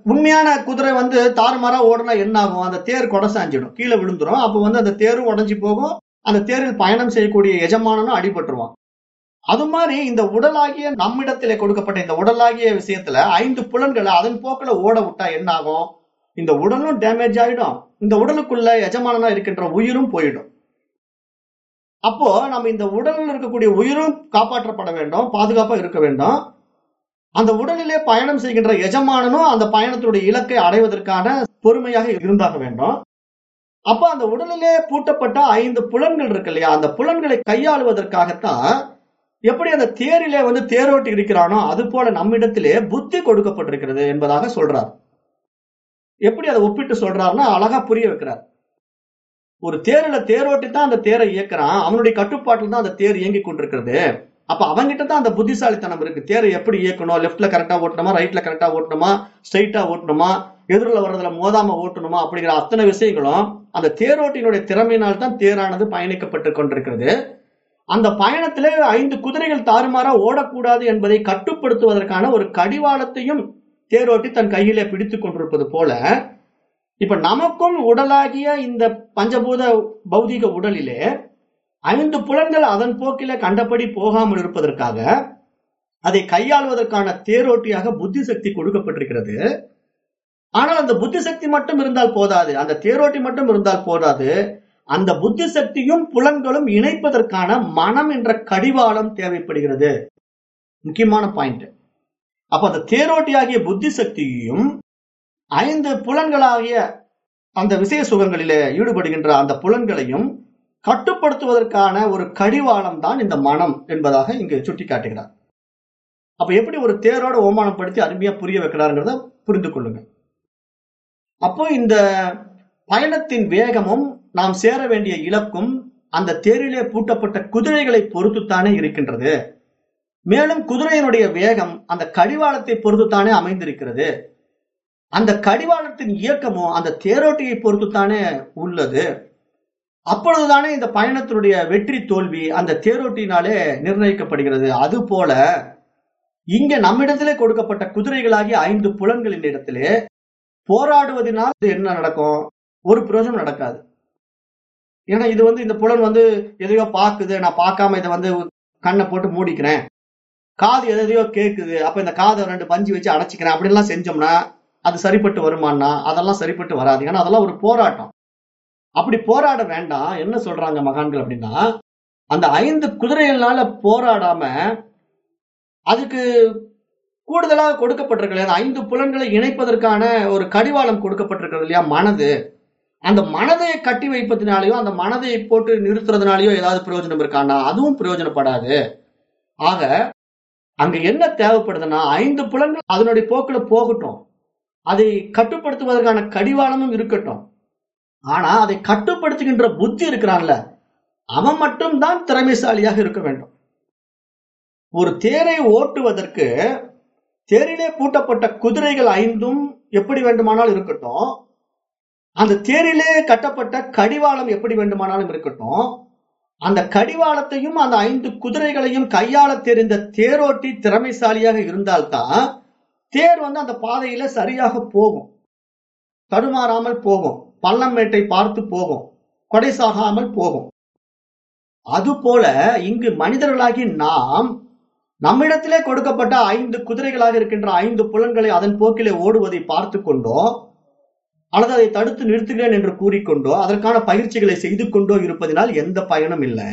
Speaker 1: உண்மையான குதிரை வந்து தாறுமாறா ஓடுனா என்ன ஆகும் அந்த தேர் கொடசாஞ்சிடும். கீழே விழுந்துரும். அப்ப வந்து அந்த தேரும் உடஞ்சி போகும். அந்த தேரில் பயணம் செய்யக்கூடிய எஜமானனும் அடிபட்டுருவான். அது மாதிரி இந்த உடலாகிய நம்மிடத்திலே கொடுக்கப்பட்ட இந்த உடலாகிய விஷயத்துல ஐந்து புலன்களை அதன் போக்கில் ஓட விட்டா என்ன ஆகும் இந்த உடலும் டேமேஜ் ஆயிடும். இந்த உடலுக்குள்ள எஜமானனா இருக்கின்ற உயிரும் போயிடும். அப்போ நம்ம இந்த உடலில் இருக்கக்கூடிய உயிரும் காப்பாற்றப்பட வேண்டும். பாதுகாப்பா இருக்க வேண்டும். அந்த உடலிலே பயணம் செய்கின்ற எஜமானனும் அந்த பயணத்துடைய இலக்கை அடைவதற்கான பொறுமையாக இருந்தாக வேண்டும். அப்ப அந்த உடலிலே பூட்டப்பட்ட ஐந்து புலன்கள் இருக்கு இல்லையா? அந்த புலன்களை கையாளுவதற்காகத்தான் எப்படி அந்த தேரிலே வந்து தேரோட்டி இருக்கிறானோ அது போல நம்மிடத்திலே புத்தி கொடுக்கப்பட்டிருக்கிறது என்பதாக சொல்றார். எப்படி அதை ஒப்பிட்டு சொல்றாருன்னா அழகா புரிய வைக்கிறார். ஒரு தேரில தேரோட்டி தான் அந்த தேரை இயக்குறான். அவனுடைய கட்டுப்பாட்டில் தான் அந்த தேர் இயங்கி கொண்டிருக்கிறது. அப்ப அவங்கிட்ட தான் அந்த புத்திசாலித்தனம் இருக்கு. தேரை எப்படி இயக்கணும்? லெஃப்ட்ல கரெக்டா ஓட்டணுமா? ரைட்ல கரெக்டா ஓட்டணுமா? ஸ்ட்ரைட்டா ஓட்டணுமா? எதிரில் வர்றதுல மோதாம ஓட்டணுமா? அப்படிங்கிற அத்தனை விஷயங்களும் அந்த தேரோட்டியினுடைய திறமையினால் தான் தேரானது பயணிக்கப்பட்டு கொண்டிருக்கிறது. அந்த பயணத்திலே ஐந்து குதிரைகள் தாறுமாறா ஓடக்கூடாது என்பதை கட்டுப்படுத்துவதற்கான ஒரு கடிவாளத்தையும் தேரோட்டி தன் கையிலே பிடித்து கொண்டிருப்பது போல இப்ப நமக்கும் உடலாகிய இந்த பஞ்சபூத பௌதிக உடலிலே ஐந்து புலன்கள் அதன் போக்கில கண்டபடி போகாமல் இருப்பதற்காக அதை கையாள்வதற்கான தேரோட்டியாக புத்தி சக்தி கொடுக்கப்பட்டிருக்கிறது. ஆனால் அந்த புத்தி சக்தி மட்டும் இருந்தால் போதாது. அந்த தேரோட்டி மட்டும் இருந்தால் போதாது. அந்த புத்தி சக்தியும் புலன்களும் இணைப்பதற்கான மனம் என்ற கடிவாளம் தேவைப்படுகிறது. முக்கியமான பாயிண்ட். அப்ப அந்த தேரோட்டியாகிய புத்தி சக்தியையும் ஐந்து புலன்களாகிய அந்த விசய சுகங்களிலே ஈடுபடுகின்ற அந்த புலன்களையும் கட்டுப்படுத்துவதற்கான ஒரு கடிவாளம் தான் இந்த மனம் என்பதாக இங்கு சுட்டி காட்டுகிறார் அப்ப எப்படி ஒரு தேரோட ஓமானப்படுத்தி அருமையா புரிய வைக்கிறாருங்கிறத புரிந்து கொள்ளுங்க. அப்போ இந்த பயணத்தின் வேகமும் நாம் சேர வேண்டிய இலக்கும் அந்த தேரிலே பூட்டப்பட்ட குதிரைகளை பொறுத்துத்தானே இருக்கின்றது. மேலும் குதிரையினுடைய வேகம் அந்த கடிவாளத்தை பொறுத்துத்தானே அமைந்திருக்கிறது. அந்த கடிவாளத்தின் இயக்கமும் அந்த தேரோட்டியை பொறுத்துத்தானே உள்ளது. அப்பொழுதுதானே இந்த பயணத்தினுடைய வெற்றி தோல்வி அந்த தேரோட்டினாலே நிர்ணயிக்கப்படுகிறது. அது போல இங்க நம்மிடத்திலே கொடுக்கப்பட்ட குதிரைகளாகிய ஐந்து புலன்களின் இடத்திலே போராடுவதனால் என்ன நடக்கும்? ஒரு பிரயோஜனம் நடக்காது. ஏன்னா இது வந்து இந்த புலன் வந்து எதையோ பாக்குது நான் பார்க்காம இதை வந்து கண்ணை போட்டு மூடிக்கிறேன். காது எதையோ கேக்குது அப்ப இந்த காதை ரெண்டு பஞ்சு வச்சு அடைச்சிக்கிறேன் அப்படின்லாம் செஞ்சோம்னா அது சரிப்பட்டு வருமானா அதெல்லாம் சரிப்பட்டு வராது. ஏன்னா அதெல்லாம் ஒரு போராட்டம். அப்படி போராட வேண்டாம். என்ன சொல்றாங்க மகான்கள் அப்படின்னா அந்த ஐந்து குதிரைகள்னால போராடாம அதுக்கு கூடுதலாக கொடுக்கப்பட்டிருக்கிறது அந்த ஐந்து புலன்களை இணைப்பதற்கான ஒரு கடிவாளம் கொடுக்கப்பட்டிருக்கிறது இல்லையா? மனது. அந்த மனதை கட்டி வைப்பதனாலேயோ அந்த மனதை போட்டு நிறுத்துறதுனாலயோ ஏதாவது பிரயோஜனம் இருக்கானா அதுவும் பிரயோஜனப்படாது. ஆக அங்க என்ன தேவைப்படுதுன்னா ஐந்து புலன்கள் அதனுடைய போக்குல போகட்டும். அதை கட்டுப்படுத்துவதற்கான கடிவாளமும் இருக்கட்டும். ஆனா அதை கட்டுப்படுத்துகின்ற புத்தி இருக்கிறான்ல அவன் மட்டும்தான் திறமைசாலியாக இருக்க வேண்டும். ஒரு தேரை ஓட்டுவதற்கு தேரிலே பூட்டப்பட்ட குதிரைகள் ஐந்தும் எப்படி வேண்டுமானாலும் இருக்கட்டும் அந்த தேரிலே கட்டப்பட்ட கடிவாளம் எப்படி வேண்டுமானாலும் இருக்கட்டும் அந்த கடிவாளத்தையும் அந்த ஐந்து குதிரைகளையும் கையாள தெரிந்த தேரோட்டி திறமைசாலியாக இருந்தால்தான் தேர் வந்து அந்த பாதையில சரியாக போகும் தடுமாறாமல் போகும். பள்ளம்மேட்டை பார்த்து போகும். கொடை சாகாமல் போகும். அதுபோல இங்கு மனிதர்களாகி நாம் நம்மிடத்திலே கொடுக்கப்பட்ட ஐந்து குதிரைகளாக இருக்கின்ற ஐந்து புலன்களை அதன் போக்கிலே ஓடுவதை பார்த்து கொண்டோ அல்லது அதை தடுத்து நிறுத்துகிறேன் என்று கூறிக்கொண்டோ அதற்கான பயிற்சிகளை செய்து கொண்டோ இருப்பதனால் எந்த பயனும் இல்லை.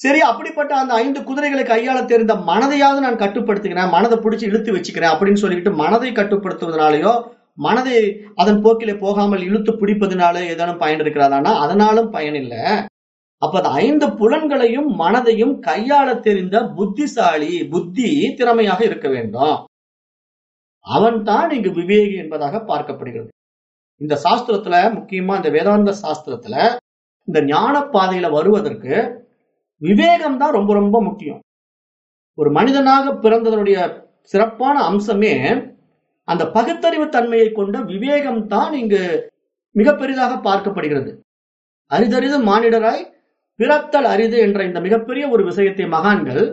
Speaker 1: சரி அப்படிப்பட்ட அந்த ஐந்து குதிரைகளை கையாள தெரிந்த மனதையாவது நான் கட்டுப்படுத்துகிறேன் மனதை பிடிச்சி இழுத்து வச்சுக்கிறேன் அப்படின்னு சொல்லிக்கிட்டு மனதை கட்டுப்படுத்துவதனாலேயோ மனதை அதன் போக்கிலே போகாமல் இழுத்து பிடிப்பதனால ஏதேனும் பயன் இருக்கிறதானா? அதனாலும் பயன் இல்லை. அப்ப அந்த ஐந்து புலன்களையும் மனதையும் கையாள தெரிந்த புத்திசாலி புத்தி திறமையாக இருக்க வேண்டும். அவன்தான் இங்கு விவேகி என்பதாக பார்க்கப்படுகிறது. இந்த சாஸ்திரத்துல முக்கியமா இந்த வேதாந்த சாஸ்திரத்துல இந்த ஞான பாதையில வருவதற்கு விவேகம் தான் ரொம்ப ரொம்ப முக்கியம். ஒரு மனிதனாக பிறந்ததனுடைய சிறப்பான அம்சமே அந்த பகுத்தறிவு தன்மையை கொண்ட விவேகம் தான் இங்கு மிக பெரிதாக பார்க்கப்படுகிறது. அரிதறிது மானிடராய் பிறத்தல் அரிது என்ற இந்த மிகப்பெரிய ஒரு விஷயத்தை மகான்கள்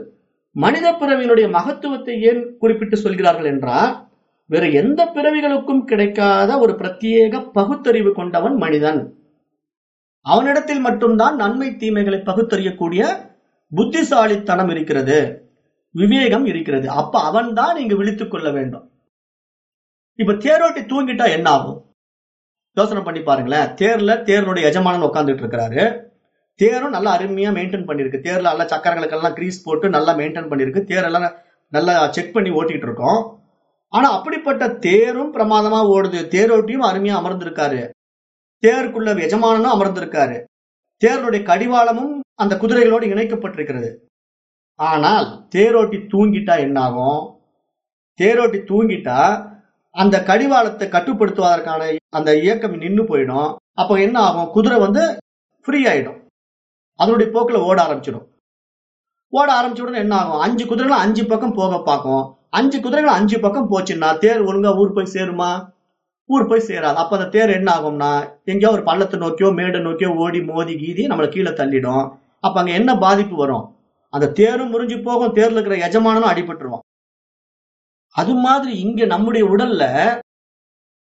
Speaker 1: மனித பிறவியினுடைய மகத்துவத்தை ஏன் குறிப்பிட்டு சொல்கிறார்கள் என்றால் வேற எந்த பிறவிகளுக்கும் கிடைக்காத ஒரு பிரத்யேக பகுத்தறிவு கொண்டவன் மனிதன். அவனிடத்தில் மட்டும்தான் நன்மை தீமைகளை பகுத்தறியக்கூடிய புத்திசாலித்தனம் இருக்கிறது விவேகம் இருக்கிறது. அப்ப அவன் தான் இங்கு விழித்துக் கொள்ள வேண்டும். இப்ப தேரோட்டி தூங்கிட்டா என்ன ஆகும்? யோசனை பண்ணி பாருங்களேன். தேர்ல தேர்னுடைய எஜமானன் உட்காந்துட்டு இருக்கிறாரு. தேரும் நல்லா அருமையா மெயின்டைன் பண்ணிருக்கு தேர்ல நல்லா சக்கரங்களுக்கெல்லாம் கிரீஸ் போட்டு நல்லா மெயின்டைன் பண்ணிருக்கு தேரெல்லாம் நல்லா செக் பண்ணி ஓட்டிட்டு இருக்கோம். ஆனா அப்படிப்பட்ட தேரும் பிரமாதமா ஓடுது. தேரோட்டியும் அருமையா அமர்ந்திருக்காரு. தேருக்குள்ள எஜமானனும் அமர்ந்திருக்காரு. தேருடைய கடிவாளமும் அந்த குதிரைகளோடு இணைக்கப்பட்டிருக்கிறது. ஆனால் தேரோட்டி தூங்கிட்டா என்ன ஆகும்? தேரோட்டி தூங்கிட்டா அந்த கடிவாளத்தை கட்டுப்படுத்துவதற்கான அந்த இயக்கம் நின்று போயிடும். அப்போ என்ன ஆகும்? குதிரை வந்து ஃப்ரீ ஆயிடும். அதனுடைய போக்கில் ஓட ஆரம்பிச்சிடும். ஓட ஆரம்பிச்ச உடனே என்ன ஆகும்? அஞ்சு குதிரைகள் அஞ்சு பக்கம் போக பார்க்கும். அஞ்சு குதிரைகள் அஞ்சு பக்கம் போச்சுன்னா தேர் ஒழுங்கா ஊர் போய் சேருமா? ஊர் போய் சேராது. அப்ப அந்த தேர் என்ன ஆகும்னா எங்கேயோ ஒரு பள்ளத்தை நோக்கியோ மேடை நோக்கியோ ஓடி மோதி கீதி நம்மளை கீழே தள்ளிடும். அப்ப அங்க என்ன பாதிப்பு வரும்? அந்த தேரும் முறிஞ்சு போகும். தேர்ல இருக்கிற எஜமானனும் அடிபட்டுருவான். அது மாதிரி இங்க நம்முடைய உடல்ல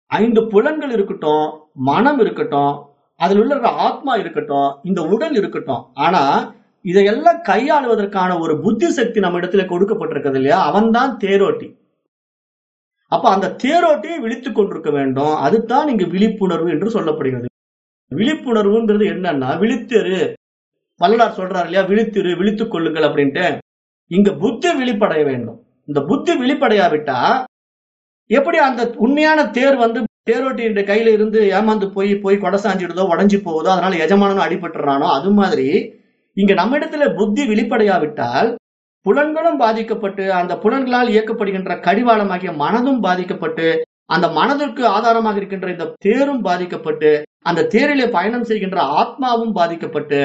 Speaker 1: ஐந்து புலன்கள் இருக்கட்டும் மனம் இருக்கட்டும் அதுல உள்ள இருக்கிற ஆத்மா இருக்கட்டும் இந்த உடல் இருக்கட்டும். ஆனா இதையெல்லாம் கையாளுவதற்கான ஒரு புத்தி சக்தி நம்ம இடத்துல கொடுக்கப்பட்டிருக்கிறது இல்லையா? அவன்தான் தேரோட்டி. அப்ப அந்த தேரோட்டியை விழித்துக் கொண்டிருக்க வேண்டும். அதுதான் இங்கு விழிப்புணர்வு என்று சொல்லப்படுகிறது. விழிப்புணர்வுங்கிறது என்னன்னா விழித்திரு. வள்ளலார் சொல்றாரு இல்லையா? விழித்திரு விழித்துக் கொள்ளுங்கள் அப்படின்ட்டு. இங்க புத்தி விழிப்படைய வேண்டும். இந்த புத்தி வெளிப்படையாவிட்டா எப்படி அந்த உண்மையான தேர் வந்து தேரோட்டியுடைய கையில இருந்து ஏமாந்து போய் போய் கொடசாஞ்சிடுதோ உடஞ்சி போகுதோ அதனால எஜமானனும் அடிபட்டுறானோ அது மாதிரி இங்க நம்ம இடத்துல புத்தி வெளிப்படையாவிட்டால் புலன்களும் பாதிக்கப்பட்டு அந்த புலன்களால் இயக்கப்படுகின்ற கடிவாளமாகிய மனதும் பாதிக்கப்பட்டு அந்த மனதிற்கு ஆதாரமாக இருக்கின்ற இந்த தேரும் பாதிக்கப்பட்டு அந்த தேரிலே பயணம் செய்கின்ற ஆத்மாவும் பாதிக்கப்பட்டு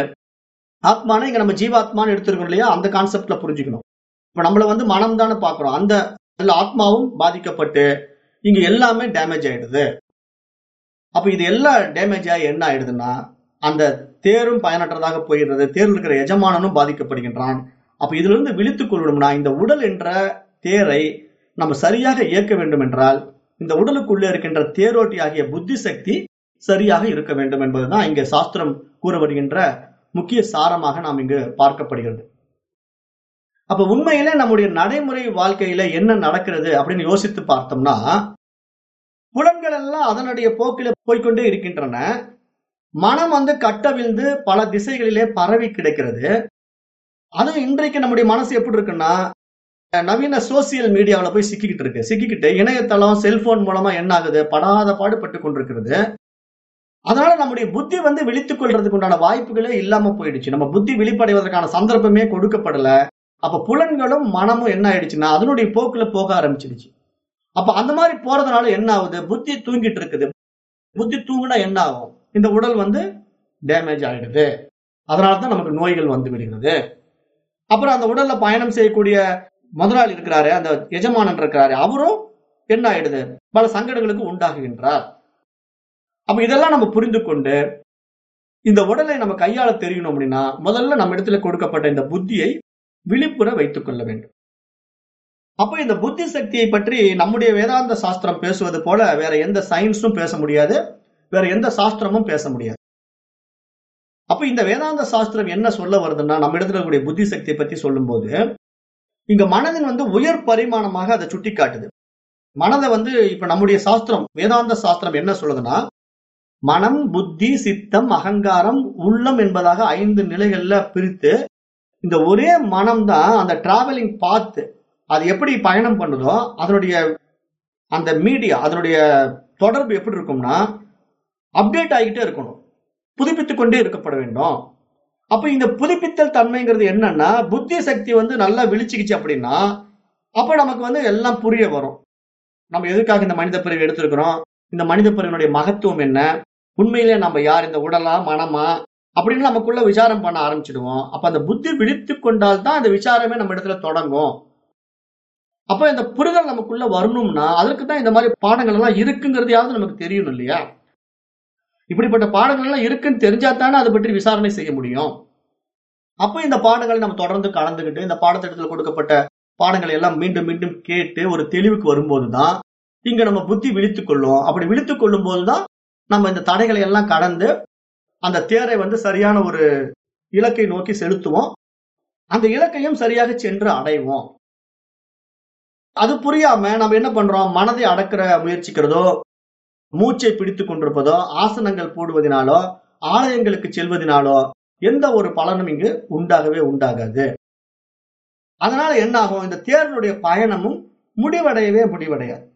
Speaker 1: ஆத்மானா இங்க நம்ம ஜீவாத்மான்னு எடுத்திருக்கோம் இல்லையா? அந்த கான்செப்ட்ல புரிஞ்சுக்கணும். இப்ப நம்மள வந்து மனம் தானே பாக்குறோம். அந்த எல்லா ஆத்மாவும் பாதிக்கப்பட்டு இங்க எல்லாமே டேமேஜ் ஆயிடுது. அப்ப இது எல்லா டேமேஜ் ஆகி என்ன ஆயிடுதுன்னா அந்த தேரும் பயனற்றதாக போயிடுறது தேர்ல இருக்கிற எஜமானனும் பாதிக்கப்படுகின்றான். அப்ப இதுல இருந்து விழித்துக் கொள்ளணும்னா இந்த உடல் என்ற தேரை நம்ம சரியாக இயக்க வேண்டும் என்றால் இந்த உடலுக்குள்ளே இருக்கின்ற தேரோட்டி ஆகிய புத்தி சக்தி சரியாக இருக்க வேண்டும் என்பதுதான் இங்க சாஸ்திரம் கூறப்படுகின்ற முக்கிய சாரமாக நாம் இங்கு பார்க்கப்படுகிறது. அப்ப உண்மையிலே நம்முடைய நடைமுறை வாழ்க்கையில என்ன நடக்கிறது அப்படின்னு யோசித்து பார்த்தோம்னா புலன்கள் எல்லாம் அதனுடைய போக்கில போய்க்கொண்டே இருக்கின்றன. மனம் வந்து கட்டவிழ்ந்து பல திசைகளிலே பரவி கிடைக்கிறது. அதுவும் இன்றைக்கு நம்முடைய மனசு எப்படி இருக்குன்னா நவீன சோசியல் மீடியாவில் போய் சிக்கிக்கிட்டு இருக்கு. சிக்கிக்கிட்டு இணையதளம் செல்போன் மூலமா என்ன ஆகுது? படாத பாடுபட்டு கொண்டிருக்கிறது. அதனால நம்முடைய புத்தி வந்து விழித்துக் கொள்றதுக்கு உண்டான வாய்ப்புகளே இல்லாம போயிடுச்சு. நம்ம புத்தி விழிப்படைவதற்கான சந்தர்ப்பமே கொடுக்கப்படல. அப்ப புலன்களும் மனமும் என்ன ஆயிடுச்சுன்னா அதனுடைய போக்குல போக ஆரம்பிச்சிடுச்சு. அப்ப அந்த மாதிரி போறதுனால என்ன ஆகுது? புத்தி தூங்கிட்டு இருக்குது. புத்தி தூங்குனா என்ன ஆகும்? இந்த உடல் வந்து டேமேஜ் ஆயிடுது. அதனாலதான் நமக்கு நோய்கள் வந்து விடுகிறது. அப்புறம் அந்த உடல்ல பயணம் செய்யக்கூடிய முதலாளி இருக்கிறாரு அந்த எஜமானன் இருக்கிறாரு. அவரும் என்ன ஆயிடுது? பல சங்கடங்களுக்கு உண்டாகுகின்றார். அப்ப இதெல்லாம் நம்ம புரிந்து கொண்டு இந்த உடலை நம்ம கையாள தெரியணும் அப்படின்னா முதல்ல நம்ம இடத்துல கொடுக்கப்பட்ட இந்த புத்தியை விழிப்புற வைத்துக் கொள்ள வேண்டும். அப்ப இந்த புத்தி சக்தியை பற்றி நம்முடைய வேதாந்த சாஸ்திரம் பேசுவது போல வேற எந்த சயின்ஸும் பேச முடியாது வேற எந்த சாஸ்திரமும் பேச முடியாது. அப்ப இந்த வேதாந்த சாஸ்திரம் என்ன சொல்ல வருதுன்னா நம்ம இடத்துல இருக்கக்கூடிய புத்தி சக்தியை பத்தி சொல்லும்போது இங்க மனதின் வந்து உயர் பரிமாணமாக அதை சுட்டி காட்டுது மனதை வந்து இப்ப நம்முடைய சாஸ்திரம் வேதாந்த சாஸ்திரம் என்ன சொல்லுதுன்னா மனம் புத்தி சித்தம் அகங்காரம் உள்ளம் என்பதாக ஐந்து நிலைகள்ல பிரித்து இந்த ஒரே மனம் தான் அந்த டிராவலிங் பார்த்து அது எப்படி பயணம் பண்ணுதோ அதனுடைய அந்த மீடியா அதனுடைய தொடர்பு எப்படி இருக்கும்னா அப்டேட் ஆகிட்டே இருக்கணும். புதுப்பித்து கொண்டே இருக்கப்பட வேண்டும். அப்ப இந்த புதுப்பித்தல் தன்மைங்கிறது என்னன்னா புத்தி சக்தி வந்து நல்லா விழிச்சுக்கிச்சு அப்படின்னா அப்ப நமக்கு வந்து எல்லாம் புரிய வரும். நம்ம எதுக்காக இந்த மனித பிறவி எடுத்திருக்கிறோம்? இந்த மனித பிறவினுடைய மகத்துவம் என்ன? உண்மையிலே நம்ம யார்? இந்த உடலா மனமா? அப்படின்னு நமக்குள்ள விசாரம் பண்ண ஆரம்பிச்சிடுவோம். அப்ப அந்த புத்தி விழித்து கொண்டால் தான் அந்த விசாரமே நம்ம இடத்துல தொடங்கும். அப்ப இந்த புரிதல் நமக்குள்ள வரணும்னா அதற்கு தான் இந்த மாதிரி பாடங்கள் எல்லாம் இருக்குங்கிறதையாவது நமக்கு தெரியணும் இல்லையா? இப்படிப்பட்ட பாடங்கள் எல்லாம் இருக்குன்னு தெரிஞ்சா தானே அதை பற்றி விசாரணை செய்ய முடியும். அப்போ இந்த பாடங்களை நம்ம தொடர்ந்து கலந்துக்கிட்டு இந்த பாடத்திட்டத்தில் கொடுக்கப்பட்ட பாடங்களை எல்லாம் மீண்டும் மீண்டும் கேட்டு ஒரு தெளிவுக்கு வரும்போதுதான் இங்க நம்ம புத்தி விழித்துக் கொள்ளும். அப்படி விழித்துக் கொள்ளும் போதுதான் நம்ம இந்த தடைகளை எல்லாம் கடந்து அந்த தேரை வந்து சரியான ஒரு இலக்கை நோக்கி செலுத்துவோம். அந்த இலக்கையும் சரியாக சென்று அடைவோம். அது புரியாம நம்ம என்ன பண்றோம்? மனதை அடக்கிற முயற்சிக்கிறதோ மூச்சை பிடித்துக் கொண்டிருப்பதோ ஆசனங்கள் போடுவதனாலோ ஆலயங்களுக்கு செல்வதனாலோ எந்த ஒரு பலனும் இங்கு உண்டாகவே உண்டாகாது. அதனால என்ன ஆகும் இந்த தேர்தலுடைய பயணமும் முடிவடையவே முடிவடையாது.